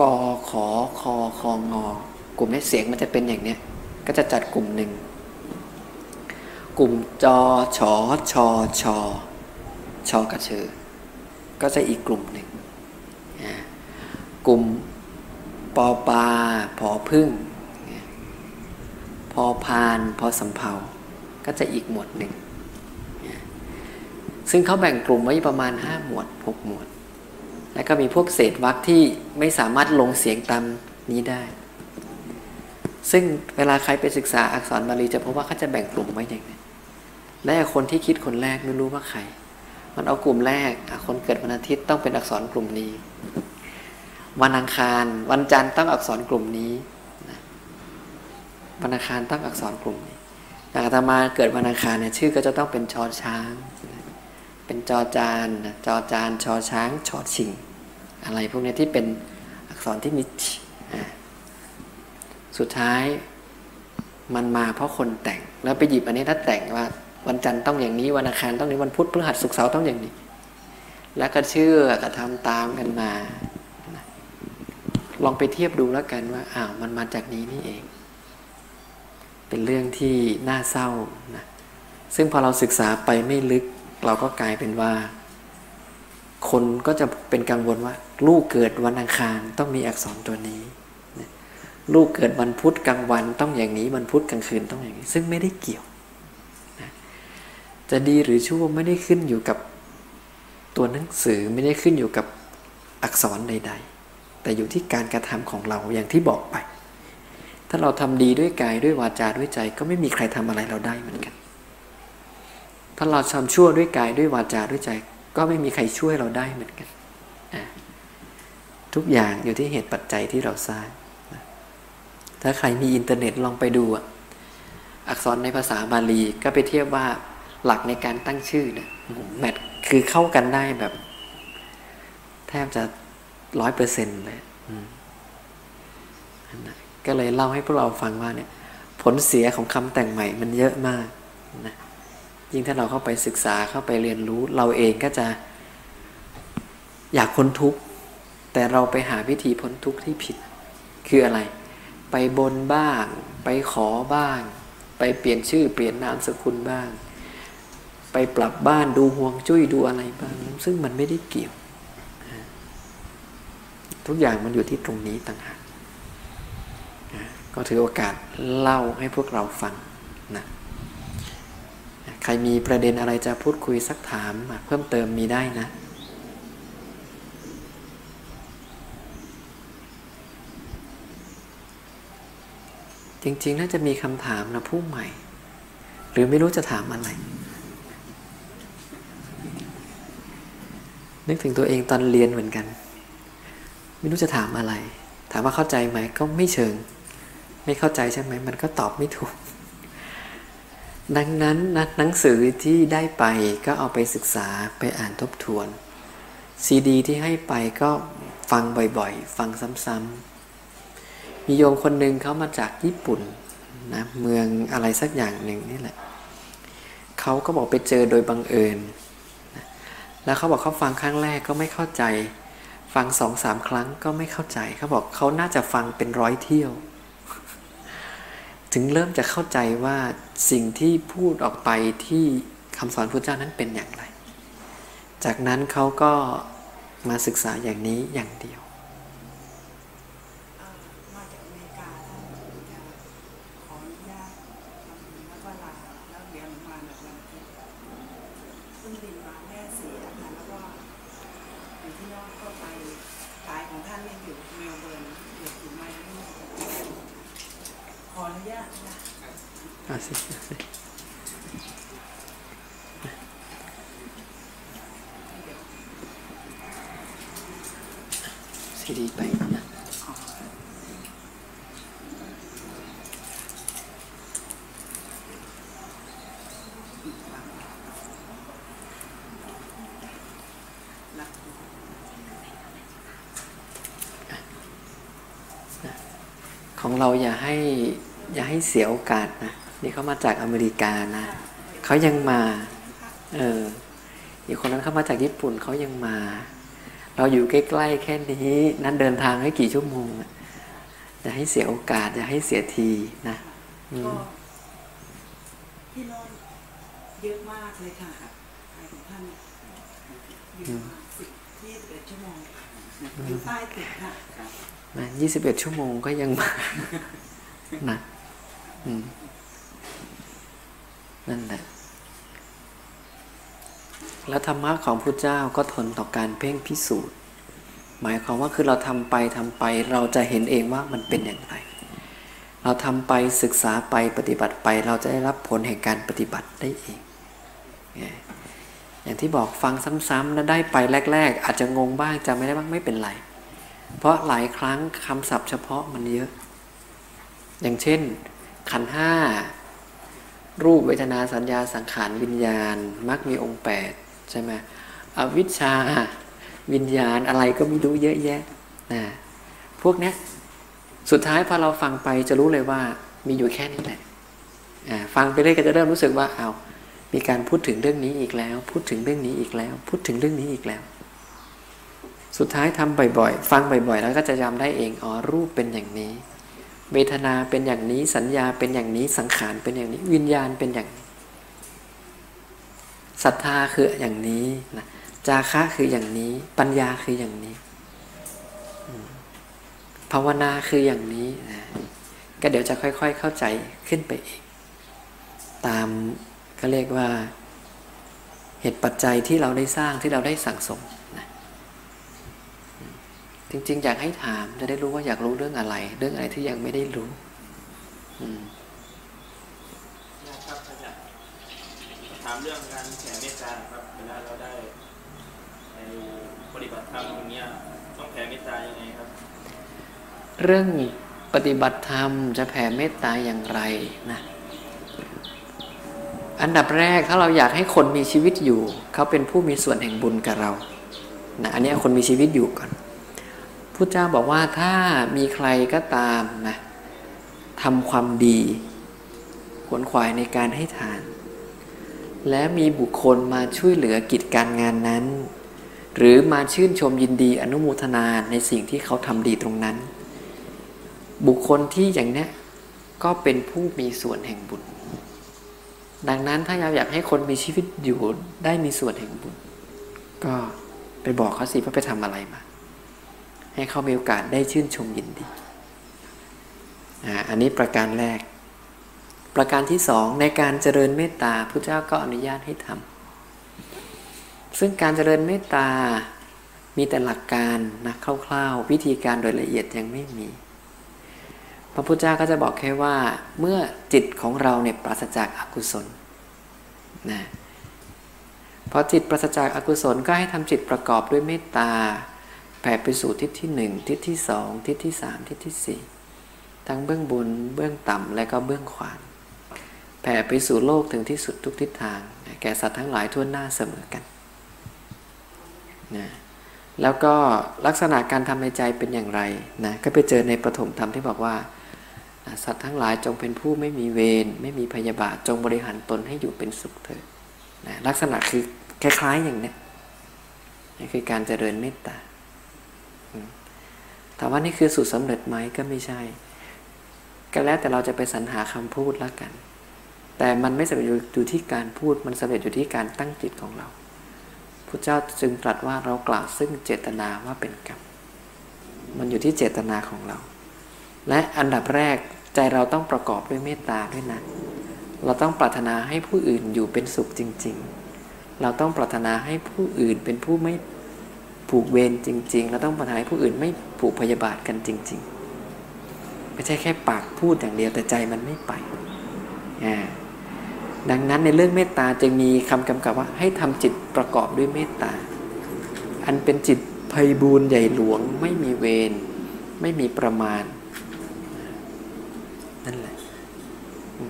กอขอคอคองอ กลุ่มนี้เสียงมันจะเป็นอย่างเนี้ยก็จะจัดกลุ่มหนึ่ง กลุ่มจอชอชอชอชอกระเชอก็จะอีกกลุ่มหนึ่ง กลุ่มปอปาพอพึ่ง พอพานพอสำเพาก็จะอีกหมวดหนึ่ง ซึ่งเขาแบ่งกลุ่มไว้ประมาณห้าหมวดหกหมวด แล้วก็มีพวกเศษวรรคที่ไม่สามารถลงเสียงตามนี้ได้ ซึ่งเวลาใครไปศึกษาอักษรบาลีจะพบว่าเขาจะแบ่งกลุ่มไว้อย่างไรและคนที่คิดคนแรกไม่รู้ว่าใคร มันเอากลุ่มแรกคนเกิดวันอาทิตย์ต้องเป็นอักษรกลุ่มนี้ วันอังคารวันจันทร์ต้องอักษรกลุ่มนี้วันอังคารต้องอักษรกลุ่มนี้ย่างอาตมาเกิดวันอังคารเนี่ยชื่อก็จะต้องเป็นชอช้าง เป็นจอจานจอจานชอช้างชอชิง อะไรพวกนี้ที่เป็นอักษรที่มี สุดท้ายมันมาเพราะคนแต่ง แล้วไปหยิบอันนี้ถ้าแต่งว่า วันจันทร์ต้องอย่างนี้วันอังคารต้องนี้วันพุธพฤหัสศุกร์เสาร์ต้องอย่างนี้ แล้วก็เชื่อกระทำตามกันมา ลองไปเทียบดูแล้วกันว่าอ้าวมันมาจากนี้นี่เอง เป็นเรื่องที่น่าเศร้านะซึ่งพอเราศึกษาไปไม่ลึก เราก็กลายเป็นว่า คนก็จะเป็นกังวลว่า ลูกเกิดวันอังคารต้องมีอักษรตัวนี้ ลูกเกิดวันพุธกลางวันต้องอย่างนี้วันพุธกลางคืนต้องอย่างนี้ ซึ่งไม่ได้เกี่ยวจะดีหรือชั่วไม่ได้ขึ้นอยู่กับตัวหนังสือไม่ได้ขึ้นอยู่กับอักษรใด ๆ แต่อยู่ที่การกระทำของเราอย่างที่บอกไป ถ้าเราทำดีด้วยกายด้วยวาจาด้วยใจ ก็ไม่มีใครทำอะไรเราได้เหมือนกัน ถ้าเราทำชั่วด้วยกายด้วยวาจาด้วยใจ ก็ไม่มีใครช่วยเราได้เหมือนกัน ทุกอย่างอยู่ที่เหตุปัจจัยที่เราสร้าง ถ้าใครมีอินเทอร์เน็ตลองไปดูอักษรในภาษาบาลีก็ไปเทียบว่าหลักในการตั้งชื่อเนี่ยแมทคือเข้ากันได้แบบ แทบจะร้อยเปอร์เซ็นต์เลยก็เลยเล่าให้พวกเราฟังว่าเนี่ย ผลเสียของคำแต่งใหม่มันเยอะมากนะยิ่งถ้าเราเข้าไปศึกษาเข้าไปเรียนรู้ เราเองก็จะ อยากพ้นทุกข์แต่เราไปหาวิธีพ้นทุกข์ที่ผิดคืออะไร ไปบนบ้าง ไปขอบ้าง ไปเปลี่ยนชื่อเปลี่ยนนามสกุลบ้าง ไปปรับบ้านดูห่วงจุ้ยดูอะไรบ้าง ซึ่งมันไม่ได้เกี่ยว ทุกอย่างมันอยู่ที่ตรงนี้ต่างหากก็ถือโอกาสเล่าให้พวกเราฟังนะใครมีประเด็นอะไรจะพูดคุยสักถามเพิ่มเติมมีได้นะ จริง ๆ น่าจะมีคำถามนะผู้ใหม่ หรือไม่รู้จะถามอะไร นึกถึงตัวเองตอนเรียนเหมือนกัน ไม่รู้จะถามอะไร ถามว่าเข้าใจไหมก็ไม่เชิง ไม่เข้าใจใช่ไหมมันก็ตอบไม่ถูก ดังนั้นนะหนังสือที่ได้ไปก็เอาไปศึกษาไปอ่านทบทวนซีดีที่ให้ไปก็ฟังบ่อยๆ ฟังซ้ำๆ มีโยมคนหนึ่งเขามาจากญี่ปุ่นนะเมืองอะไรสักอย่างหนึ่งนี่แหละเขาก็บอกไปเจอโดยบังเอิญนะแล้วเขาบอกเขาฟังครั้งแรกก็ไม่เข้าใจ ฟังสองสามครั้งก็ไม่เข้าใจเขาบอกเขาน่าจะฟังเป็นร้อยเที่ยว ถึงเริ่มจะเข้าใจว่าสิ่งที่พูดออกไปที่คำสอนพระเจ้านั้นเป็นอย่างไร จากนั้นเขาก็มาศึกษาอย่างนี้อย่างเดียว เอ่อมาจากอเมริกาท่านจะขออนุญาตแล้วก็ลาแล้วเดี๋ยวหนูมาแบบวันอาทิตย์เพิ่งบินมาแม่เสียค่ะแล้วก็อยู่ที่โนอกก็ไปตายของท่านเนี่ยอยู่เมลเบิร์นอยู่อยู่ไมอามี่ขออนุญาตนะ เอาสิเอาสิซีดีไปนะของเราอย่าให้อย่าให้เสียโอกาสนะ นี่เขามาจากอเมริกานะเขายังมาเอออีกคนนั้นเขามาจากญี่ปุ่นเขายังมา เราอยู่ใกล้ๆแค่นี้นั้นเดินทางให้กี่ชั่วโมงอะอย่าให้เสียโอกาสอย่าให้เสียทีนะอืก็มที่โน่นเยอะมากเลยค่ะตายของท่านอยู่มาสิบยี่สิบเอ็ดชั่วโมงอยู่ใต้ตึกค่ะนะยี่สิบเอ็ดชั่วโมงก็ยังมานะอืม นั่นแหละแล้วธรรมะของพระเจ้าก็ทนต่อการเพ่งพิสูจน์ หมายความว่าคือเราทำไปทำไปเราจะเห็นเองว่ามันเป็นอย่างไร เราทำไปศึกษาไปปฏิบัติไป เราจะได้รับผลแห่งการปฏิบัติได้เอง อย่างที่บอกฟังซ้ำๆแล้วได้ไปแรก ๆ อาจจะงงบ้างจำไม่ได้บ้างไม่เป็นไร เพราะหลายครั้งคำศัพท์เฉพาะมันเยอะ อย่างเช่น ขันห้า รูปเวทนาสัญญาสังขารวิญญาณมักมีองค์แปดใช่ไหมอวิชชาวิญญาณอะไรก็ไม่รู้เยอะแยะนะพวกนี้สุดท้ายพอเราฟังไปจะรู้เลยว่ามีอยู่แค่นี้แหละฟังไปเรื่อยก็จะเริ่มรู้สึกว่าเอามีการพูดถึงเรื่องนี้อีกแล้ว พูดถึงเรื่องนี้อีกแล้ว พูดถึงเรื่องนี้อีกแล้ว สุดท้ายทำบ่อยๆ ฟังบ่อยๆ แล้วก็จะจำได้เองอ๋อรูปเป็นอย่างนี้ เวทนาเป็นอย่างนี้สัญญาเป็นอย่างนี้สังขารเป็นอย่างนี้ วิญญาณเป็นอย่างนี้ศรัทธาคืออย่างนี้นะจาคะคืออย่างนี้ ปัญญาคืออย่างนี้ภาวนาคืออย่างนี้นะก็เดี๋ยวจะค่อยๆเข้าใจขึ้นไปเองตามก็เรียกว่า เหตุปัจจัยที่เราได้สร้างที่เราได้สั่งสม จริง ๆ อยากให้ถามจะได้รู้ว่าอยากรู้เรื่องอะไร เรื่องอะไรที่ยังไม่ได้รู้อืมนะครับอาจารย์ถามเรื่องการแผ่เมตตาครับเวลาเราได้ไปปฏิบัติธรรมอย่างเงี้ยต้องแผ่เมตตายังไงครับ เรื่องปฏิบัติธรรมจะแผ่เมตตาอย่างไรนะอันดับแรกถ้าเราอยากให้คนมีชีวิตอยู่ เขาเป็นผู้มีส่วนแห่งบุญกับเรานะอันนี้คนมีชีวิตอยู่ก่อน พุทธเจ้าบอกว่าถ้ามีใครก็ตามนะทำความดีขวนขวายในการให้ทาน และมีบุคคลมาช่วยเหลือกิจการงานนั้น หรือมาชื่นชมยินดีอนุโมทนาในสิ่งที่เขาทำดีตรงนั้น บุคคลที่อย่างเนี้ยก็เป็นผู้มีส่วนแห่งบุญ ดังนั้นถ้าเราอยากให้คนมีชีวิตอยู่ได้มีส่วนแห่งบุญ ก็ไปบอกเขาสิว่าไปทำอะไรมา ให้เขามีโอกาสได้ชื่นชมยินดี อันนี้ประการแรก ประการที่สองในการเจริญเมตตาพระเจ้าก็อนุญาตให้ทำซึ่งการเจริญเมตตามีแต่หลักการนะคร่าวๆ วิธีการโดยละเอียดยังไม่มี พระพุทธเจ้าก็จะบอกแค่ว่า เมื่อจิตของเราเนี่ยปราศจากอากุศลนะพอจิตปราศจากอากุศลก็ให้ทำจิตประกอบด้วยเมตตา แผ่ไปสู่ทิศที่หนึ่งทิศที่สองทิศที่สามทิศที่สี่ทั้งเบื้องบนเบื้องต่ำและก็เบื้องขวาแผ่ไปสู่โลกถึงที่สุดทุกทิศทาง แก่สัตว์ทั้งหลายทั่วหน้าเสมอกันนะแล้วก็ลักษณะการทำในใจเป็นอย่างไรนะก็ไปเจอในปฐมธรรมที่บอกว่า สัตว์ทั้งหลายจงเป็นผู้ไม่มีเวรไม่มีพยาบาทจงบริหารตนให้อยู่เป็นสุขเถิดนะลักษณะคือคล้ายๆอย่างนี้นี่คือการเจริญเมตตา ถามว่านี่คือสูตรสำเร็จไหมก็ไม่ใช่ ก็แล้วแต่เราจะไปสรรหาคำพูดแล้วกัน แต่มันไม่สำเร็จอยู่ที่การพูดมันสำเร็จอยู่ที่การตั้งจิตของเราพระเจ้าจึงตรัสว่าเรากล่าวซึ่งเจตนาว่าเป็นกรรม มันอยู่ที่เจตนาของเรา และอันดับแรกใจเราต้องประกอบด้วยเมตตาด้วยนะ เราต้องปรารถนาให้ผู้อื่นอยู่เป็นสุขจริง ๆ เราต้องปรารถนาให้ผู้อื่นเป็นผู้ไม่ ผูกเวรจริง ๆ เราต้องปรารถนาให้ผู้อื่นไม่ผูกพยาบาทกันจริง ๆ ไม่ใช่แค่ปากพูดอย่างเดียวแต่ใจมันไม่ไปอ่าดังนั้นในเรื่องเมตตาจึงมีคำกำกับว่าให้ทำจิตประกอบด้วยเมตตา อันเป็นจิตไพบูรใหญ่หลวง ไม่มีเวรไม่มีประมาณ นั่นแหละ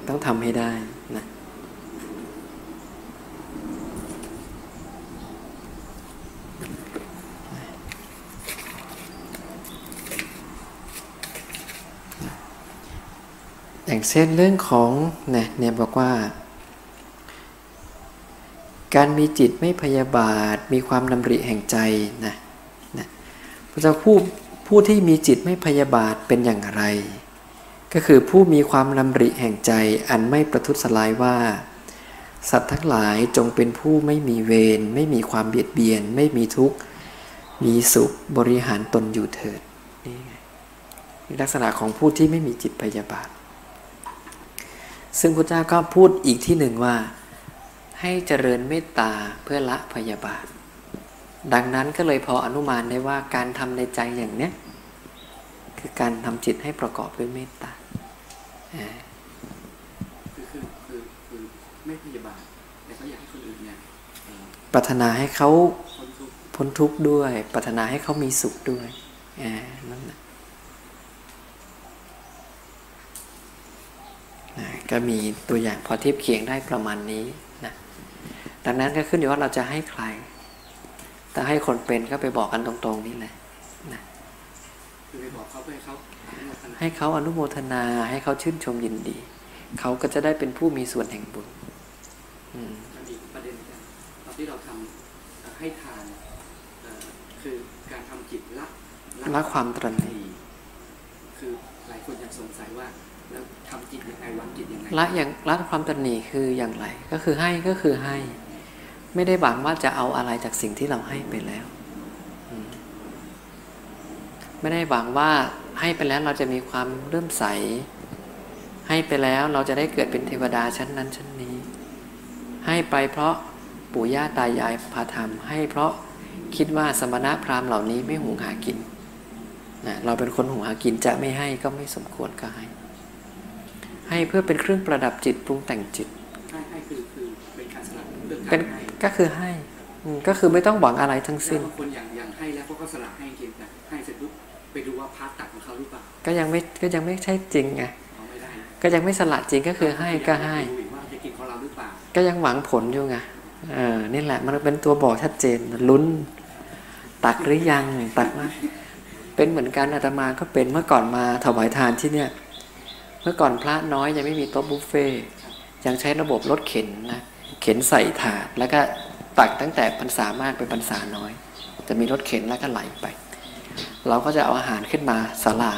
ต้องทำให้ได้นะ อย่างเช่นเรื่องของเนี่ยเนี่ยบอกว่า การมีจิตไม่พยาบาท มีความดำริแห่งใจนะนะพระเจ้าผู้ผู้ที่มีจิตไม่พยาบาทเป็นอย่างไร ก็คือผู้มีความดำริแห่งใจอันไม่ประทุษร้ายว่า สัตว์ทั้งหลายจงเป็นผู้ไม่มีเวรไม่มีความเบียดเบียน ไม่มีทุกข์มีสุขบริหารตนอยู่เถิดนี่ไงลักษณะของผู้ที่ไม่มีจิตพยาบาท ซึ่งพระเจ้าก็พูดอีกที่หนึ่งว่า ให้เจริญเมตตาเพื่อละพยาบาท ดังนั้นก็เลยพออนุมานได้ว่าการทำในใจอย่างเนี้ยคือการทำจิตให้ประกอบด้วยเมตตาคือคือคือคือไม่พยาบาทแต่ก็อยากให้คนอื่นเนี่ยเอ่อปรารถนาให้เขาพ้นทุกข์พ้นทุกข์ด้วย ปรารถนาให้เขามีสุขด้วยอ่านั่นแหละนะ ก็มีตัวอย่างพอเทียบเคียงได้ประมาณนี้นะดังนั้นก็ขึ้นอยู่ว่าเราจะให้ใคร แต่ให้คนเป็นก็ไปบอกกันตรงๆนี่แหละนะคือไปบอกเขาเพื่อให้เขาอนุโมทนาให้เขาอนุโมทนาให้เขาชื่นชมยินดี เขาก็จะได้เป็นผู้มีส่วนแห่งบุญอืมมันมีประเด็นกันตอนที่เราทำเอ่อให้ทานเอ่อคือการทำจิตละละความตรณีคือหลายคนยังสงสัยว่า แล้วทำจิตยังไงวางจิตยังไงละอย่างละความตรณีคืออย่างไร ก็คือให้ก็คือให้ ไม่ได้หวังว่าจะเอาอะไรจากสิ่งที่เราให้ไปแล้วไม่ได้หวังว่าให้ไปแล้วเราจะมีความเริ่มใส ให้ไปแล้วเราจะได้เกิดเป็นเทวดาชั้นนั้นชั้นนี้ ให้ไปเพราะปู่ย่าตายายพาทำให้เพราะคิดว่าสมณะพราหมณ์เหล่านี้ไม่หุงหากินนะเราเป็นคนหุงหากินจะไม่ให้ก็ไม่สมควรก็ให้ ให้เพื่อเป็นเครื่องประดับจิตปรุงแต่งจิตให้ให้คือคือเป็นการสละเรื่องเป็กานรให้ก็คือให้อืมก็คือไม่ต้องหวังอะไรทั้งแล้วสิ้นบางคนอย่างอย่างให้แล้วเขาก็สละให้จริงแต่ให้เสร็จปุ๊บไปดูว่าพาร์ทตัดของเขาหรือเปล่าก็ยังไม่ก็ยังไม่ใช่จริงไงเอาไม่ได้ก็ยังไม่สละจริงก็คือให้ก็ให้ดูอีกว่าจะกินของเราหรือเปล่าก็ยังหวังผลอยู่ไงเออนี่แหละมันเป็นตัวบอกชัดเจนลุ้น ตักหรือยังตักว่าเป็นเหมือนกันอาตมาก็เป็นเมื่อก่อนมาถวายทานที่เนี่ย เมื่อก่อนพระน้อยยังไม่มีโต๊ะบุฟเฟ่ต์ยังใช้ระบบรถเข็นนะเข็นใส่ถาดแล้วก็ตักตั้งแต่พรรษามากไปพรรษาน้อย จะมีรถเข็นแล้วก็ไหลไป เราก็จะเอาอาหารขึ้นมาศาลา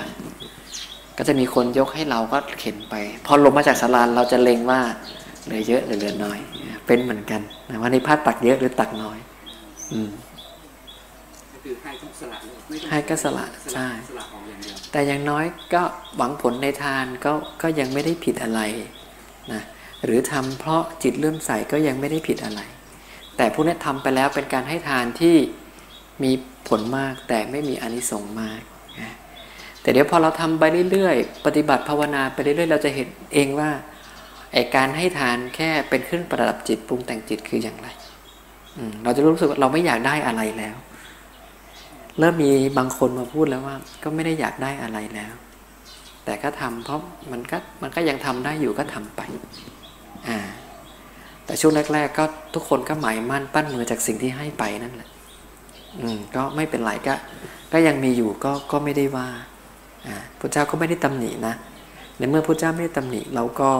ก็จะมีคนยกให้เราก็เข็นไป พอลงมาจากศาลาเราจะเล็งว่าเหลือเยอะหรือเหลือน้อย เป็นเหมือนกันนะว่าในพระตักเยอะหรือตักน้อย อืมก็คือให้ก็สละเลยไม่ต้องให้ก็สละใช่สละ แต่อย่างน้อยก็หวังผลในทานก็ก็ยังไม่ได้ผิดอะไรนะหรือทำเพราะจิตเลื่อมใสก็ยังไม่ได้ผิดอะไร แต่ผู้นี้ทำไปแล้วเป็นการให้ทานที่มีผลมากแต่ไม่มีอนิสงส์มากนะแต่เดี๋ยวพอเราทำไปเรื่อยๆ ปฏิบัติภาวนาไปเรื่อยๆ เราจะเห็นเองว่าไอการให้ทานแค่เป็นเครื่องประดับจิตปรุงแต่งจิตคืออย่างไร เราจะรู้สึกว่าเราไม่อยากได้อะไรแล้ว เริ่มมีบางคนมาพูดแล้วว่า ก็ไม่ได้อยากได้อะไรแล้ว แต่ก็ทำเพราะมันก็มันก็ยังทำได้อยู่ก็ทำไปอ่าแต่ช่วงแรก ๆ ก็ทุกคนก็หมายมั่นปั้นมือจากสิ่งที่ให้ไปนั่นแหละ อืม ก็ไม่เป็นไรก็ ก็ยังมีอยู่ก็ก็ไม่ได้ว่าอ่าพระเจ้าก็ไม่ได้ตำหนินะในเมื่อพระเจ้าไม่ได้ตำหนิเราก็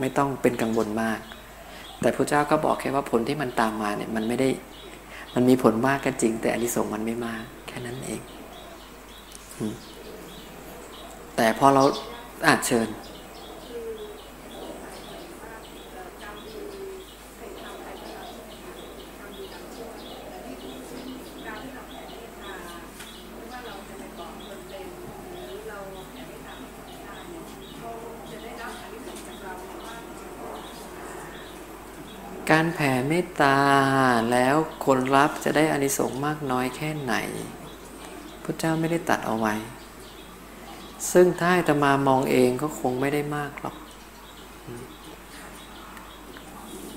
ไม่ต้องเป็นกังวลมาก แต่พระเจ้าก็บอกแค่ว่าผลที่มันตามมาเนี่ย มันไม่ได้ มันมีผลมากก็จริง แต่อนิสงส์มันไม่มาก แค่นั้นเอง แต่พอเราอาจเชิญ การแผ่เมตตาแล้วคนรับจะได้อานิสงส์มากน้อยแค่ไหนพระเจ้าไม่ได้ตัดเอาไว้ ซึ่งถ้าอาตมามองเองก็คงไม่ได้มากหรอก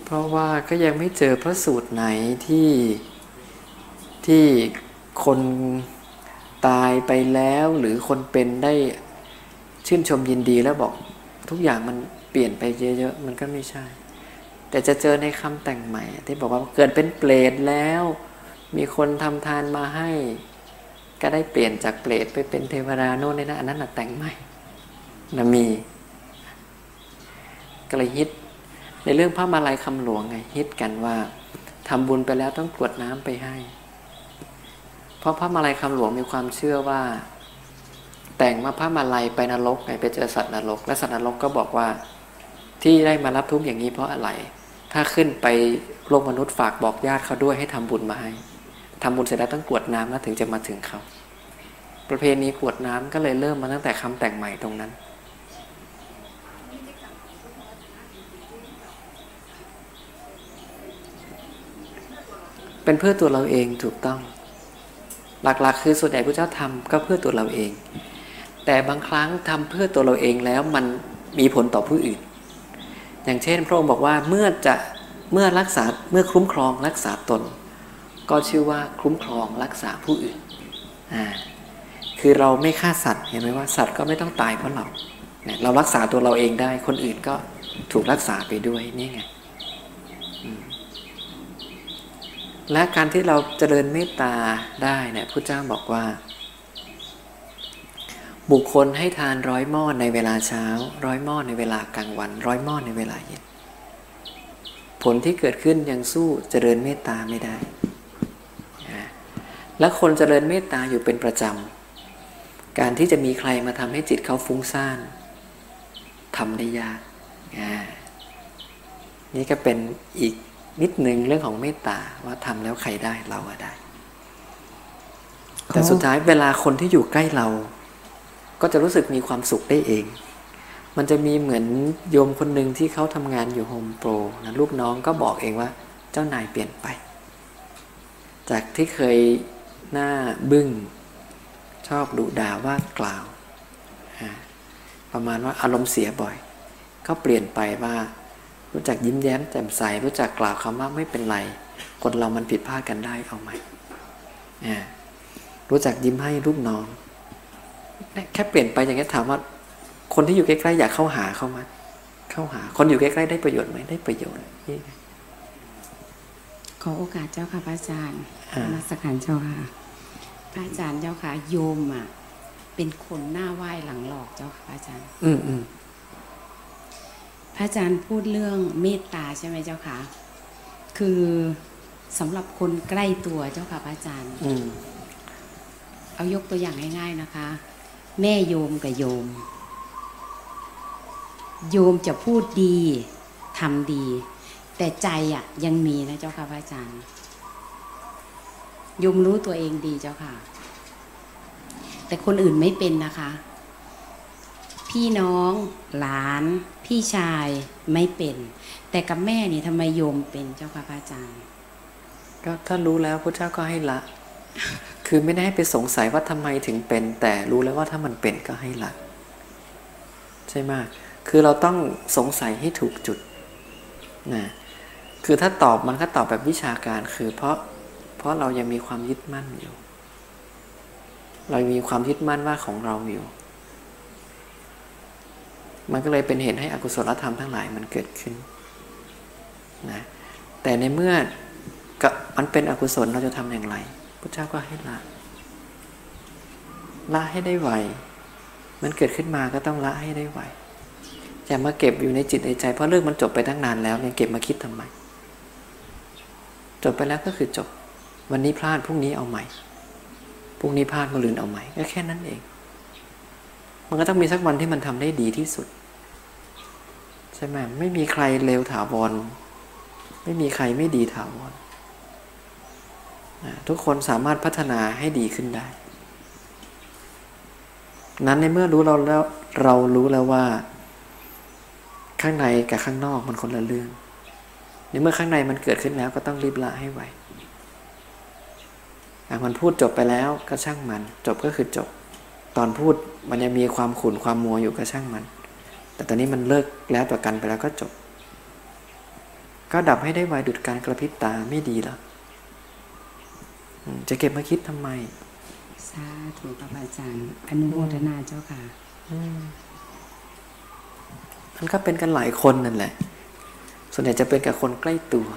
เพราะว่าก็ยังไม่เจอพระสูตรไหนที่ที่คนตายไปแล้วหรือคนเป็นได้ชื่นชมยินดีแล้วบอกทุกอย่างมันเปลี่ยนไปเยอะๆ มันก็ไม่ใช่ แต่จะเจอในคำแต่งใหม่ ที่บอกว่าเกิดเป็นเปรตแล้ว มีคนทำทานมาให้ ก็ได้เปลี่ยนจากเปรตไปเป็นเทวดาโน่นนี่นะอันนั้นน่ะแต่งใหม่นะมีก็เลยฮิต ในเรื่องพระมาลัยคำหลวงไงฮิตกันว่าทำบุญไปแล้วต้องกรวดน้ำไปให้ เพราะพระมาลัยคำหลวงมีความเชื่อว่า แต่งมาพระมาลัยไปนรกไงไปเจอสัตว์นรก และสัตว์นรกก็บอกว่าที่ได้มารับทุกข์อย่างนี้เพราะอะไร ถ้าขึ้นไปโลกมนุษย์ฝากบอกญาติเขาด้วยให้ทำบุญมาให้ทำบุญเสร็จแล้วต้องกวดน้ำแล้วถึงจะมาถึงเขา ประเพณีกวดน้ำก็เลยเริ่มมาตั้งแต่คำแต่งใหม่ตรงนั้น เป็นเพื่อตัวเราเองถูกต้อง หลักๆ คือส่วนใหญ่พระเจ้าทำก็เพื่อตัวเราเอง แต่บางครั้งทำเพื่อตัวเราเองแล้วมันมีผลต่อผู้อื่น อย่างเช่นพระองค์บอกว่าเมื่อจะเมื่อรักษาเมื่อคุ้มครองรักษาตน ก็ชื่อว่าคุ้มครองรักษาผู้อื่นอ่าคือเราไม่ฆ่าสัตว์เห็นไหมว่าสัตว์ก็ไม่ต้องตายเพราะเราเนี่ยเรารักษาตัวเราเองได้คนอื่นก็ถูกรักษาไปด้วยนี่ไงและการที่เราเจริญเมตตาได้เนี่ยพระเจ้าบอกว่า บุคคลให้ทานร้อยหม้อในเวลาเช้า ร้อยหม้อในเวลากลางวัน ร้อยหม้อในเวลาเย็น ผลที่เกิดขึ้นยังสู้เจริญเมตตาไม่ได้นะและคนเจริญเมตตาอยู่เป็นประจำ การที่จะมีใครมาทำให้จิตเขาฟุ้งซ่านทำได้ยากอ่านี่ก็เป็นอีกนิดหนึ่งเรื่องของเมตตาว่าทำแล้วใครได้เราก็ได้ แต่สุดท้ายเวลาคนที่อยู่ใกล้เรา ก็จะรู้สึกมีความสุขได้เอง มันจะมีเหมือนโยมคนหนึ่งที่เขาทำงานอยู่โฮมโปรนะลูกน้องก็บอกเองว่าเจ้านายเปลี่ยนไป จากที่เคยหน้าบึง้งชอบดุด่าว่ากล่าว ประมาณว่าอารมณ์เสียบ่อย ก็เปลี่ยนไปว่า รู้จักยิ้มแย้มแจ่มใสรู้จักกล่าวคำว่าไม่เป็นไร คนเรามันผิดพลาดกันได้เอาไหมรู้จักยิ้มให้ลูกน้อง แค่เปลี่ยนไปอย่างนี้ถามว่า คนที่อยู่ใกล้ๆอยากเข้าหาเข้ามา เข้าหา คนอยู่ใกล้ๆได้ประโยชน์ไหมได้ประโยชน์นี่ขอโอกาสเจ้าค่ะพระอาจารย์อ่านมัสการเจ้าค่ะพระอาจารย์เจ้าค่ะ โยมอะเป็นคนหน้าไหว้หลังหลอกเจ้าค่ะพระอาจารย์ อืมอืมพระอาจารย์พูดเรื่องเมตตาใช่ไหมเจ้าค่ะ คือสำหรับคนใกล้ตัวเจ้าค่ะพระอาจารย์ อืมเอายกตัวอย่างง่ายๆนะคะ แม่โยมกับโยม โยมจะพูดดีทำดี แต่ใจอะยังมีนะเจ้าค่ะพระอาจารย์โยมรู้ตัวเองดีเจ้าค่ะ แต่คนอื่นไม่เป็นนะคะ พี่น้องหลาน พี่ชายไม่เป็น แต่กับแม่นี่ทำไมโยมเป็นเจ้าค่ะพระอาจารย์ก็ถ้ารู้แล้วพระเจ้าก็ให้ละ คือไม่ได้ให้ไปสงสัยว่าทำไมถึงเป็น แต่รู้แล้วว่าถ้ามันเป็นก็ให้ละใช่ไหมคือเราต้องสงสัยให้ถูกจุดนะคือถ้าตอบมันก็ตอบแบบวิชาการคือเพราะเพราะเรายังมีความยึดมั่นอยู่ เรามีความยึดมั่นว่าของเราอยู่ มันก็เลยเป็นเหตุให้อกุศลธรรมทั้งหลายมันเกิดขึ้นนะแต่ในเมื่อมันเป็นอกุศลเราจะทำอย่างไร พระเจ้าก็ให้ละละให้ได้ไวมันเกิดขึ้นมาก็ต้องละให้ได้ไวอย่ามาเก็บอยู่ในจิตในใจ เพราะเรื่องมันจบไปตั้งนานแล้วยังเก็บมาคิดทำไม จบไปแล้วก็คือจบ วันนี้พลาดพรุ่งนี้เอาใหม่พรุ่งนี้พลาดมาลืนเอาใหม่ก็แค่นั้นเอง มันก็ต้องมีสักวันที่มันทำได้ดีที่สุดใช่ไหมไม่มีใครเลวถาวร ไม่มีใครไม่ดีถาวร ทุกคนสามารถพัฒนาให้ดีขึ้นได้ นั้นในเมื่อรู้เราแล้วเรารู้แล้วว่า ข้างในกับข้างนอกมันคนละเรื่อง ในเมื่อข้างในมันเกิดขึ้นแล้วก็ต้องรีบละให้ไวมันพูดจบไปแล้วก็ช่างมัน จบก็คือจบ ตอนพูดมันยังมีความขุ่นความมัวอยู่ก็ช่างมัน แต่ตอนนี้มันเลิกแล้วต่อกันไปแล้วก็จบ ก็ดับให้ได้ไวดุดการกระพริบตาไม่ดีหรอ จะเก็บมาคิดทำไม สาธุพระอาจารย์อนุโมทนาเจ้าค่ะมันก็เป็นกันหลายคนนั่นแหละ ส่วนใหญ่จะเป็นกับคนใกล้ตัว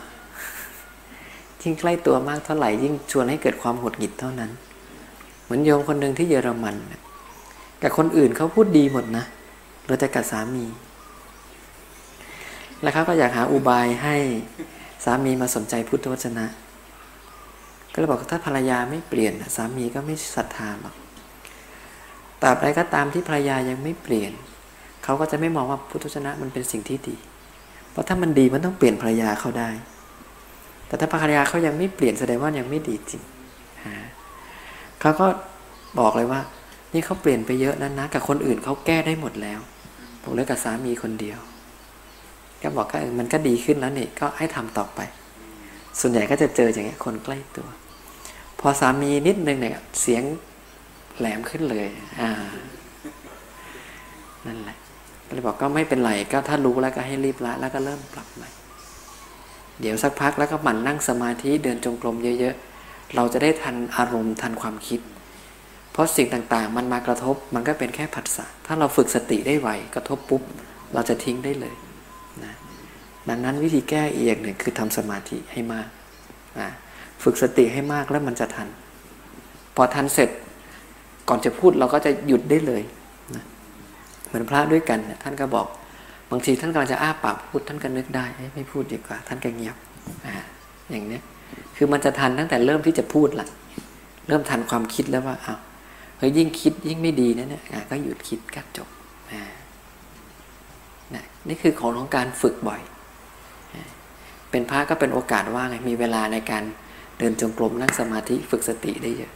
ยิ่งใกล้ตัวมากเท่าไหร่ ยิ่งชวนให้เกิดความหดหงิดเท่านั้น เหมือนโยมคนหนึ่งที่เยอรมันกับคนอื่นเขาพูดดีหมดนะเราจะกับสามีแล้วเขาก็อยากหาอุบายให้สามีมาสนใจพุทธวจนะ ก็เลยบอกถ้าภรรยาไม่เปลี่ยนสามีก็ไม่ศรัทธาหรอกตราบใดก็ตามที่ภรรยายังไม่เปลี่ยน เขาก็จะไม่มองว่าพุทธวจนะมันเป็นสิ่งที่ดี เพราะถ้ามันดีมันต้องเปลี่ยนภรรยาเขาได้ แต่ถ้าภรรยาเขายังไม่เปลี่ยนแสดงว่ายังไม่ดีจริงเขาก็บอกเลยว่า นี่เขาเปลี่ยนไปเยอะแล้วนะกับคนอื่นเขาแก้ได้หมดแล้วผมเลิกกับสามีคนเดียว ก็บอกก็มันก็ดีขึ้นแล้วนี่ก็ให้ทำต่อไป ส่วนใหญ่ก็จะเจออย่างเงี้ยคนใกล้ตัว พอสามีนิดนึงเนี่ยเสียงแหลมขึ้นเลย อ่า นั่นแหละก็เลยบอกก็ไม่เป็นไรก็ถ้ารู้แล้วก็ให้รีบละ แล้วก็เริ่มปรับใหม่ เดี๋ยวสักพักแล้วก็หมั่นนั่งสมาธิเดินจงกรมเยอะๆ เราจะได้ทันอารมณ์ทันความคิด เพราะสิ่งต่างๆ มันมากระทบมันก็เป็นแค่ผัสสะ ถ้าเราฝึกสติได้ไวกระทบปุ๊บ เราจะทิ้งได้เลยนะดังนั้นวิธีแก้เอียงหนึ่งคือทำสมาธิให้มากนะ ฝึกสติให้มากแล้วมันจะทัน พอทันเสร็จก่อนจะพูดเราก็จะหยุดได้เลยนะเหมือนพระด้วยกันท่านก็บอก บางทีท่านกำลังจะอ้าปากพูดท่านก็นึกได้ไม่พูดดีกว่า ท่านก็เงียบออย่างเนี้ยคือมันจะทันตั้งแต่เริ่มที่จะพูดละเริ่มทันความคิดแล้วว่าอ้าวเฮ้ยยิ่งคิดยิ่งไม่ดีนะเนี่ยก็หยุดคิดกัดจบนี่คือของของการฝึกบ่อย เป็นพระก็เป็นโอกาสว่างมีเวลาในการ เดินจงกรมนั่งสมาธิฝึกสติได้เยอะ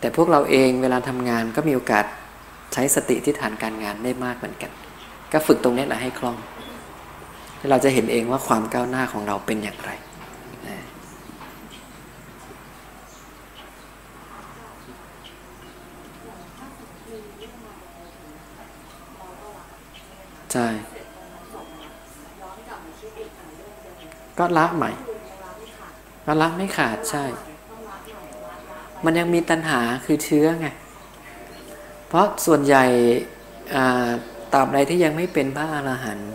แต่พวกเราเองเวลาทำงานก็มีโอกาสใช้สติที่ฐานการงานได้มากเหมือนกัน ก็ฝึกตรงนี้แหละให้คล่องเราจะเห็นเองว่าความก้าวหน้าของเราเป็นอย่างไรใช่ก็ละใหม่ ก็ละไม่ขาดใช่ มันยังมีตัณหาคือเชื้อไง เพราะส่วนใหญ่ตราบใดที่ยังไม่เป็นพระอรหันต์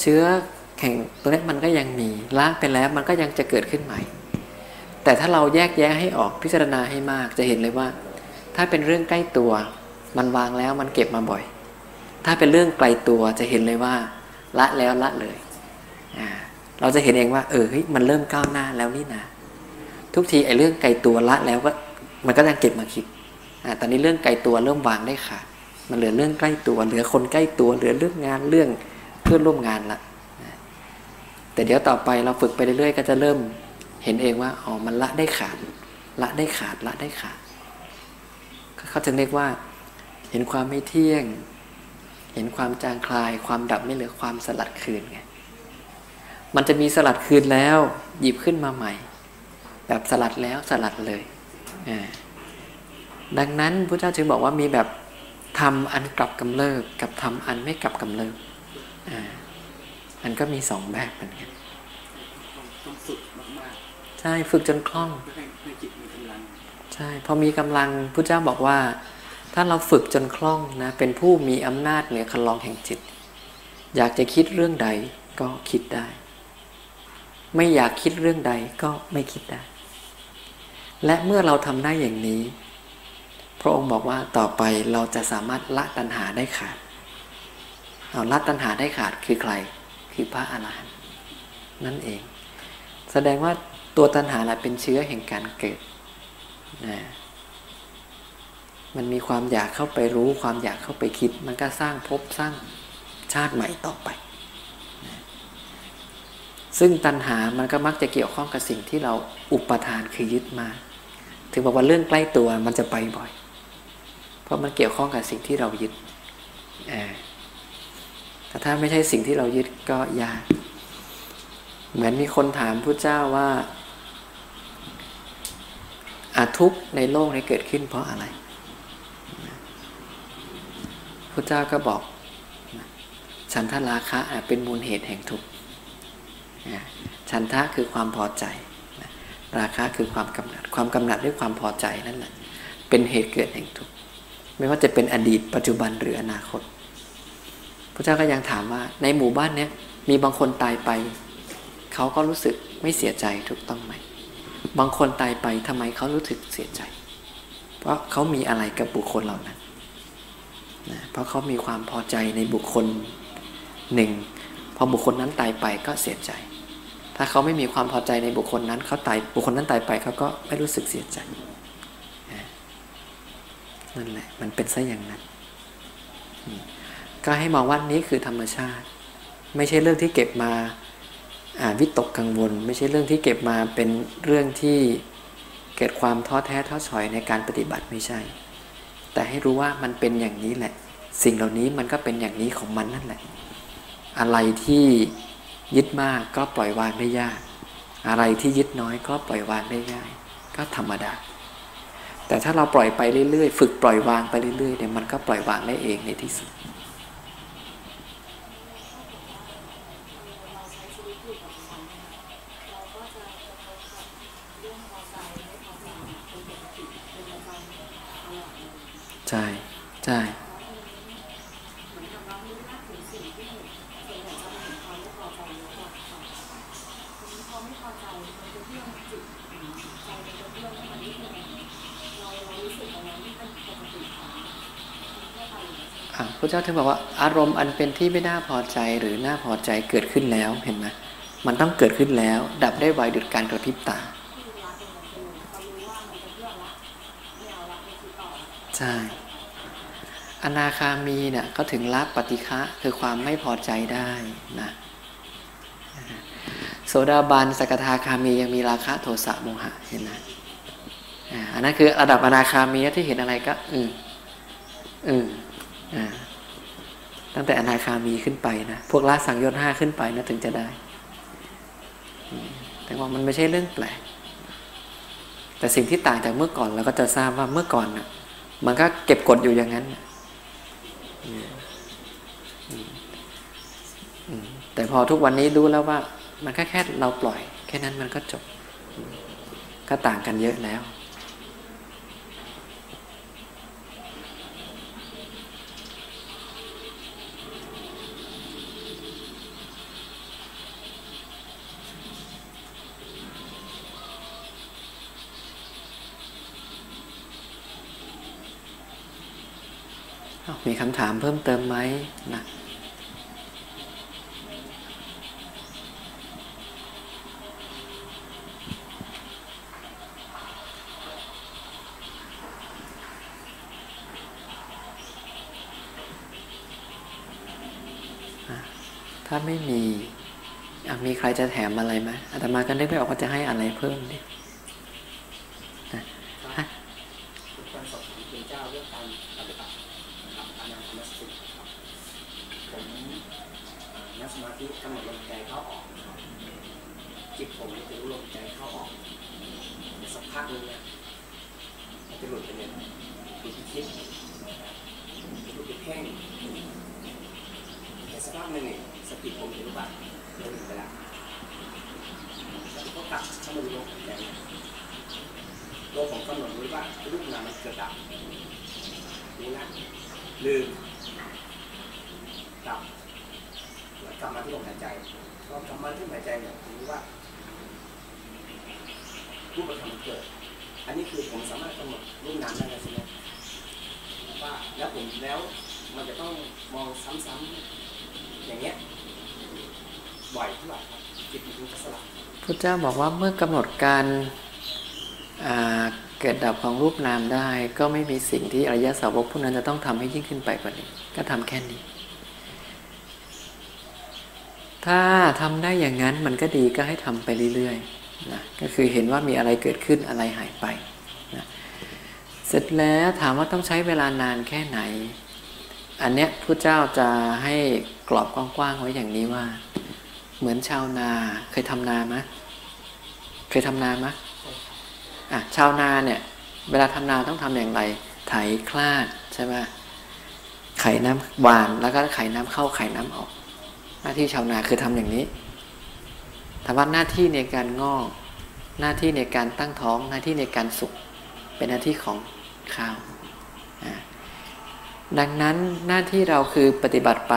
เชื้อแข่งตัวนี้มันก็ยังมีละไปแล้วมันก็ยังจะเกิดขึ้นใหม่ แต่ถ้าเราแยกแยะให้ออกพิจารณาให้มากจะเห็นเลยว่า ถ้าเป็นเรื่องใกล้ตัวมันวางแล้วมันเก็บมาบ่อย ถ้าเป็นเรื่องไกลตัวจะเห็นเลยว่า ละแล้วละเลยอ่า เราจะเห็นเองว่า เออเฮ้ยมันเริ่มก้าวหน้าแล้วนี่นะทุกทีไอ้เรื่องไกลตัวละแล้วก็มันก็ยังเก็บมาคิดอ่าตอนนี้เรื่องไกลตัวเริ่มวางได้ขาดมันเหลือเรื่องใกล้ตัว เหลือคนใกล้ตัว เหลือเรื่องงานเรื่องเพื่อนร่วมงานละแต่เดี๋ยวต่อไปเราฝึกไปเรื่อยๆ ก็จะเริ่มเห็นเองว่าอ๋อมันละได้ขาด ละได้ขาดละได้ขาดเขาจะเรียกว่า เห็นความไม่เที่ยง เห็นความจางคลาย ความดับไม่เหลือความสลัดคืนไง มันจะมีสลัดคืนแล้ว หยิบขึ้นมาใหม่ แบบสลัดแล้วสลัดเลย ดังนั้นพระเจ้าจึงบอกว่ามีแบบทำอันกลับกำเริบกับทำอันไม่กลับกำเริบอ่ามันก็มีสองแบบเหมือนกันต้องฝึกมากๆใช่ฝึกจนคล่องให้จิตมีกำลังใช่พอมีกำลังพระเจ้าบอกว่า ถ้าเราฝึกจนคล่องนะเป็นผู้มีอำนาจเหนือคันลองแห่งจิต อยากจะคิดเรื่องใดก็คิดได้ ไม่อยากคิดเรื่องใดก็ไม่คิดได้ และเมื่อเราทำได้อย่างนี้ พระองค์บอกว่าต่อไปเราจะสามารถละตัณหาได้ขาดเอาละตัณหาได้ขาดคือใคร คือพระอาหารหันต์นั่นเอง แสดงว่าตัวตัณหาแหละเป็นเชื้อแห่งการเกิดนะมันมีความอยากเข้าไปรู้ความอยากเข้าไปคิด มันก็สร้างภพสร้างชาติใหม่ต่อไป ซึ่งตัณหามันก็มักจะเกี่ยวข้องกับสิ่งที่เราอุปทานคือยึดมา ถึงบอกว่าเรื่องใกล้ตัวมันจะไปบ่อย เพราะมันเกี่ยวข้องกับสิ่งที่เรายึดแต่ถ้าไม่ใช่สิ่งที่เรายึดก็ยาก เหมือนมีคนถามพระเจ้าว่าอาทุกข์ในโลกนี้เกิดขึ้นเพราะอะไรพระเจ้าก็บอก ฉันทราคะเป็นมูลเหตุแห่งทุกข์ ฉันทะคือความพอใจ ราคะคือความกำหนัด ความกำหนัดด้วยความพอใจนั่นแหละ เป็นเหตุเกิดแห่งทุกข์ ไม่ว่าจะเป็นอดีตปัจจุบันหรืออนาคต พระเจ้าก็ยังถามว่า ในหมู่บ้านเนี้ยมีบางคนตายไป เขาก็รู้สึกไม่เสียใจถูกต้องไหม บางคนตายไปทำไมเขารู้สึกเสียใจ เพราะเขามีอะไรกับบุคคลเหล่านั้นนะเพราะเขามีความพอใจในบุคคลหนึ่ง พอบุคคลนั้นตายไปก็เสียใจ ถ้าเขาไม่มีความพอใจในบุคคลนั้นเขาตายบุคคลนั้นตายไปเขาก็ไม่รู้สึกเสียใจนั่นแหละ มันเป็นซะอย่างนั้น ก็ให้มองว่านี้คือธรรมชาติ ไม่ใช่เรื่องที่เก็บมาวิตกกังวล ไม่ใช่เรื่องที่เก็บมาเป็นเรื่องที่เกิดความท้อแท้ท้อถอยในการปฏิบัติไม่ใช่ แต่ให้รู้ว่ามันเป็นอย่างนี้แหละ สิ่งเหล่านี้มันก็เป็นอย่างนี้ของมันนั่นแหละ อะไรที่ ยึดมากก็ปล่อยวางได้ยาก อะไรที่ยึดน้อยก็ปล่อยวางได้ง่าย ก็ธรรมดา แต่ถ้าเราปล่อยไปเรื่อยๆ ฝึกปล่อยวางไปเรื่อยๆเนี่ยมันก็ปล่อยวางได้เองในที่สุดใช่ใช่ พระเจ้าถึงบอกว่าอารมณ์อันเป็นที่ไม่น่าพอใจหรือน่าพอใจเกิดขึ้นแล้วเห็นไหมมันต้องเกิดขึ้นแล้ว ดับได้ไวดุดการกระพริบตาใช่อนาคามีเนี่ยก็ถึงละปฏิฆะคือความไม่พอใจได้นะโสดาบันสกทาคามียังมีราคะโทสะโมหะเห็นไหมอันนั้นคือระดับอนาคามีที่เห็นอะไรก็อืมอืมอ่า ตั้งแต่อนาคามีขึ้นไปนะพวกละสังโยชน์ห้าขึ้นไปนะถึงจะได้ แต่ว่ามันไม่ใช่เรื่องแปลก แต่สิ่งที่ต่างจากเมื่อก่อนเราก็จะทราบว่าเมื่อก่อนนะมันก็เก็บกดอยู่อย่างนั้นแต่พอทุกวันนี้รู้แล้วว่า มันแค่แค่เราปล่อย แค่นั้นมันก็จบ ก็ต่างกันเยอะแล้ว มีคำถามเพิ่มเติมไหมนะถ้าไม่มีมีใครจะแถมอะไรไหมอาตมาก็นึกไม่ออกว่าจะให้อะไรเพิ่ม มาธิกำหนดลมใจเข้าออกจิตผมจะรู้ลมใจเข้าออกสักพักนึงเนี่ยมันจะหลุดไปเนี่ยหลุดไปคิดหลุดไปแข้งแต่สักพักนึงเนี่ยสติผมจะรู้ว่าเราหลุดไปแล้วก็กลับเข้ามาดูลมใจเนี่ยตัวผมกำหนดรู้ว่ารูปนามมันเกิดดับนี่นะลืมดับ กลับมาที่ลมหายใจพอกลับมาที่หายใจเนี่ยผมรู้ว่ารูปธรรมเกิด อันนี้คือผมสามารถกำหนดรูปนามได้ใช่ไหมว่าแล้วผมแล้วมันจะต้องมองซ้ำๆอย่างเงี้ยบ่อยเท่าไหร่จิตมันถึจะสลับพระเจ้าบอกว่าเมื่อกำหนดการเกิดดับของรูปนามได้ ก็ไม่มีสิ่งที่อริยสาวกผู้นั้นจะต้องทำให้ยิ่งขึ้นไปกว่านี้ ก็ทำแค่นี้ ถ้าทำได้อย่างนั้นมันก็ดีก็ให้ทำไปเรื่อยๆนะก็คือเห็นว่ามีอะไรเกิดขึ้นอะไรหายไปนะเสร็จแล้วถามว่าต้องใช้เวลานานแค่ไหน อันเนี้ยพระเจ้าจะให้กรอบกว้างๆไว้อย่างนี้ว่า เหมือนชาวนาเคยทำนาไหมเคยทำนาไหมอะชาวนาเนี่ยเวลาทำนาต้องทำอย่างไร ไถคลาดใช่ไหมไขน้ำหวานแล้วก็ไขน้ำเข้าไขน้ำออก น้าที่ชาวนาคือทำอย่างนี้แต่ว่าหน้าที่ในการงอก หน้าที่ในการตั้งท้อง หน้าที่ในการสุก เป็นหน้าที่ของข้าว ดังนั้นหน้าที่เราคือปฏิบัติไป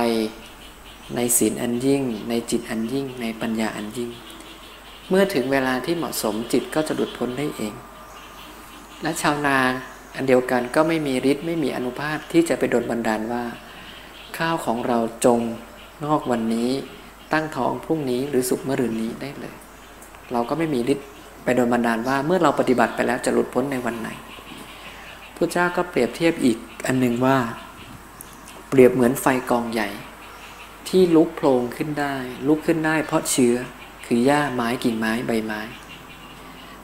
ในศีลอันยิ่ง ในจิตอันยิ่ง ในปัญญาอันยิ่ง เมื่อถึงเวลาที่เหมาะสมจิตก็จะหลุดพ้นได้เอง และชาวนาอันเดียวกันก็ไม่มีฤทธิ์ไม่มีอนุภาพที่จะไปโดนบันดาลว่า ข้าวของเราจง งอกวันนี้ตั้งท้องพรุ่งนี้หรือสุกเมื่อรืนนี้ได้เลย เราก็ไม่มีฤทธิ์ไปโดนบันดาลว่าเมื่อเราปฏิบัติไปแล้วจะหลุดพ้นในวันไหนพระเจ้าก็เปรียบเทียบอีกอันหนึ่งว่า เปรียบเหมือนไฟกองใหญ่ ที่ลุกโพลงขึ้นได้ ลุกขึ้นได้เพราะเชื้อคือหญ้าไม้กิ่งไม้ใบไม้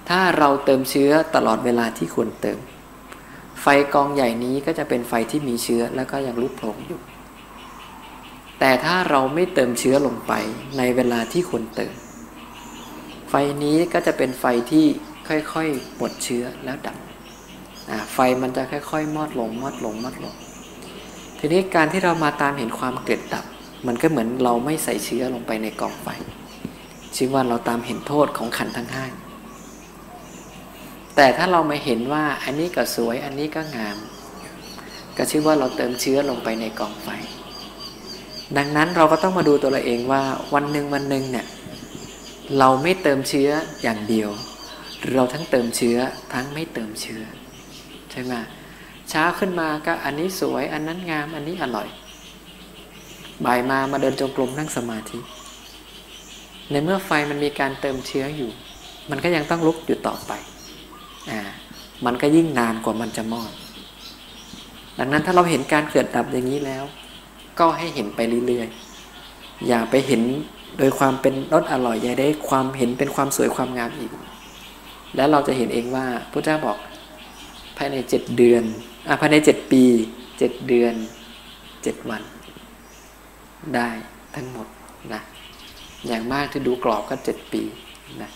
ถ้าเราเติมเชื้อตลอดเวลาที่ควรเติม ไฟกองใหญ่นี้ก็จะเป็นไฟที่มีเชื้อแล้วก็ยังลุกโผล่อยู่ แต่ถ้าเราไม่เติมเชื้อลงไปในเวลาที่ควรเติม ไฟนี้ก็จะเป็นไฟที่ค่อยๆหมดเชื้อแล้วดับไฟมันจะค่อยๆ มอดลงมอดลงมอดลง ทีนี้การที่เรามาตามเห็นความเกิดดับ มันก็เหมือนเราไม่ใส่เชื้อลงไปในกองไฟชื่อว่าเราตามเห็นโทษของขันทั้งห้าแต่ถ้าเรามาเห็นว่าอันนี้ก็สวยอันนี้ก็งาม ก็ชื่อว่าเราเติมเชื้อลงไปในกองไฟ ดังนั้นเราก็ต้องมาดูตัวเราเองว่าวันหนึ่งวันหนึ่งเนี่ยเราไม่เติมเชื้ออย่างเดียว เราทั้งเติมเชื้อทั้งไม่เติมเชื้อ ใช่ไหมเช้าขึ้นมาก็อันนี้สวยอันนั้นงามอันนี้อร่อย บ่ายมามาเดินจงกรมนั่งสมาธิ ในเมื่อไฟมันมีการเติมเชื้ออยู่ มันก็ยังต้องลุกอยู่ต่อไปอ่ามันก็ยิ่งนานกว่ามันจะมอด ดังนั้นถ้าเราเห็นการเกิดดับอย่างนี้แล้ว ก็ให้เห็นไปเรื่อยๆ อย่าไปเห็นโดยความเป็นรสอร่อยอย่าได้ความเห็นเป็นความสวยความงามอีก แล้วเราจะเห็นเองว่าพระเจ้าบอกภายในเจ็ดเดือนอะภายในเจ็ดปีเจ็ดเดือนเจ็ดวัน ได้ทั้งหมดนะอย่างมากที่ดูกรอบก็เจ็ดปีนะ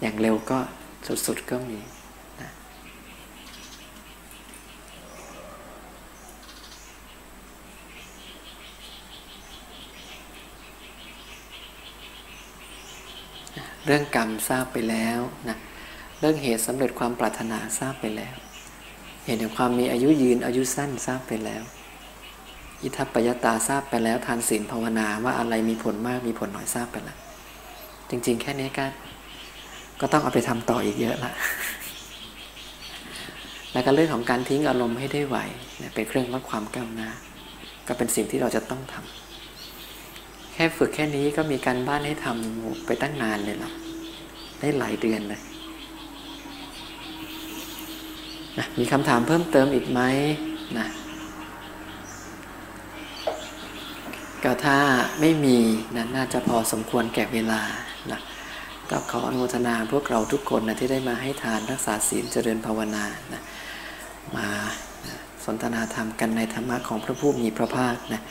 อย่างเร็วก็สุดๆก็มีนะ เรื่องกรรมทราบไปแล้วนะเรื่องเหตุสำเร็จความปรารถนาทราบไปแล้ว เห็นถึงความมีอายุยืนอายุสั้นทราบไปแล้ว อิทัปปยตาทราบไปแล้วทานศีลภาวนาว่าอะไรมีผลมากมีผลน้อยทราบไปแล้ว จริง ๆ แค่นี้ก็ก็ต้องเอาไปทำต่ออีกเยอะละแล้วก็เรื่องของการทิ้งอารมณ์ให้ได้ไหวเป็นเครื่องลดความก้าวหน้า ก็เป็นสิ่งที่เราจะต้องทำ แค่ฝึกแค่นี้ก็มีการบ้านให้ทำไปตั้งนานเลยหรอได้หลายเดือนเลยนะมีคำถามเพิ่มเติมอีกไหมนะก็ถ้าไม่มีนะน่าจะพอสมควรแก่เวลานะก็ขออนุโมทนาพวกเราทุกคนนะที่ได้มาให้ทานรักษาศีลเจริญภาวนานะมาสนทนาธรรมกันในธรรมะของพระผู้มีพระภาคนะ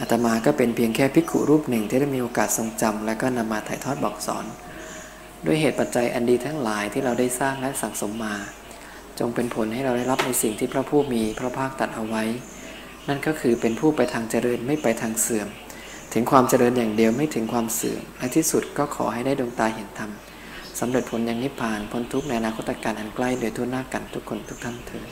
อาตมาก็เป็นเพียงแค่ภิกขุรูปหนึ่งที่ได้มีโอกาสทรงจำและก็นำมาถ่ายทอดบอกสอน ด้วยเหตุปัจจัยอันดีทั้งหลายที่เราได้สร้างและสั่งสมมา จงเป็นผลให้เราได้รับในสิ่งที่พระผู้มีพระภาคตัดเอาไว้ นั่นก็คือเป็นผู้ไปทางเจริญไม่ไปทางเสื่อม ถึงความเจริญอย่างเดียวไม่ถึงความเสื่อมและที่สุดก็ขอให้ได้ดวงตาเห็นธรรมสำเร็จผลอย่างนิพพานพ้นทุกข์ในอนาคตการอันใกล้โดยทั่วหน้ากันทุกคนทุกท่านเถิด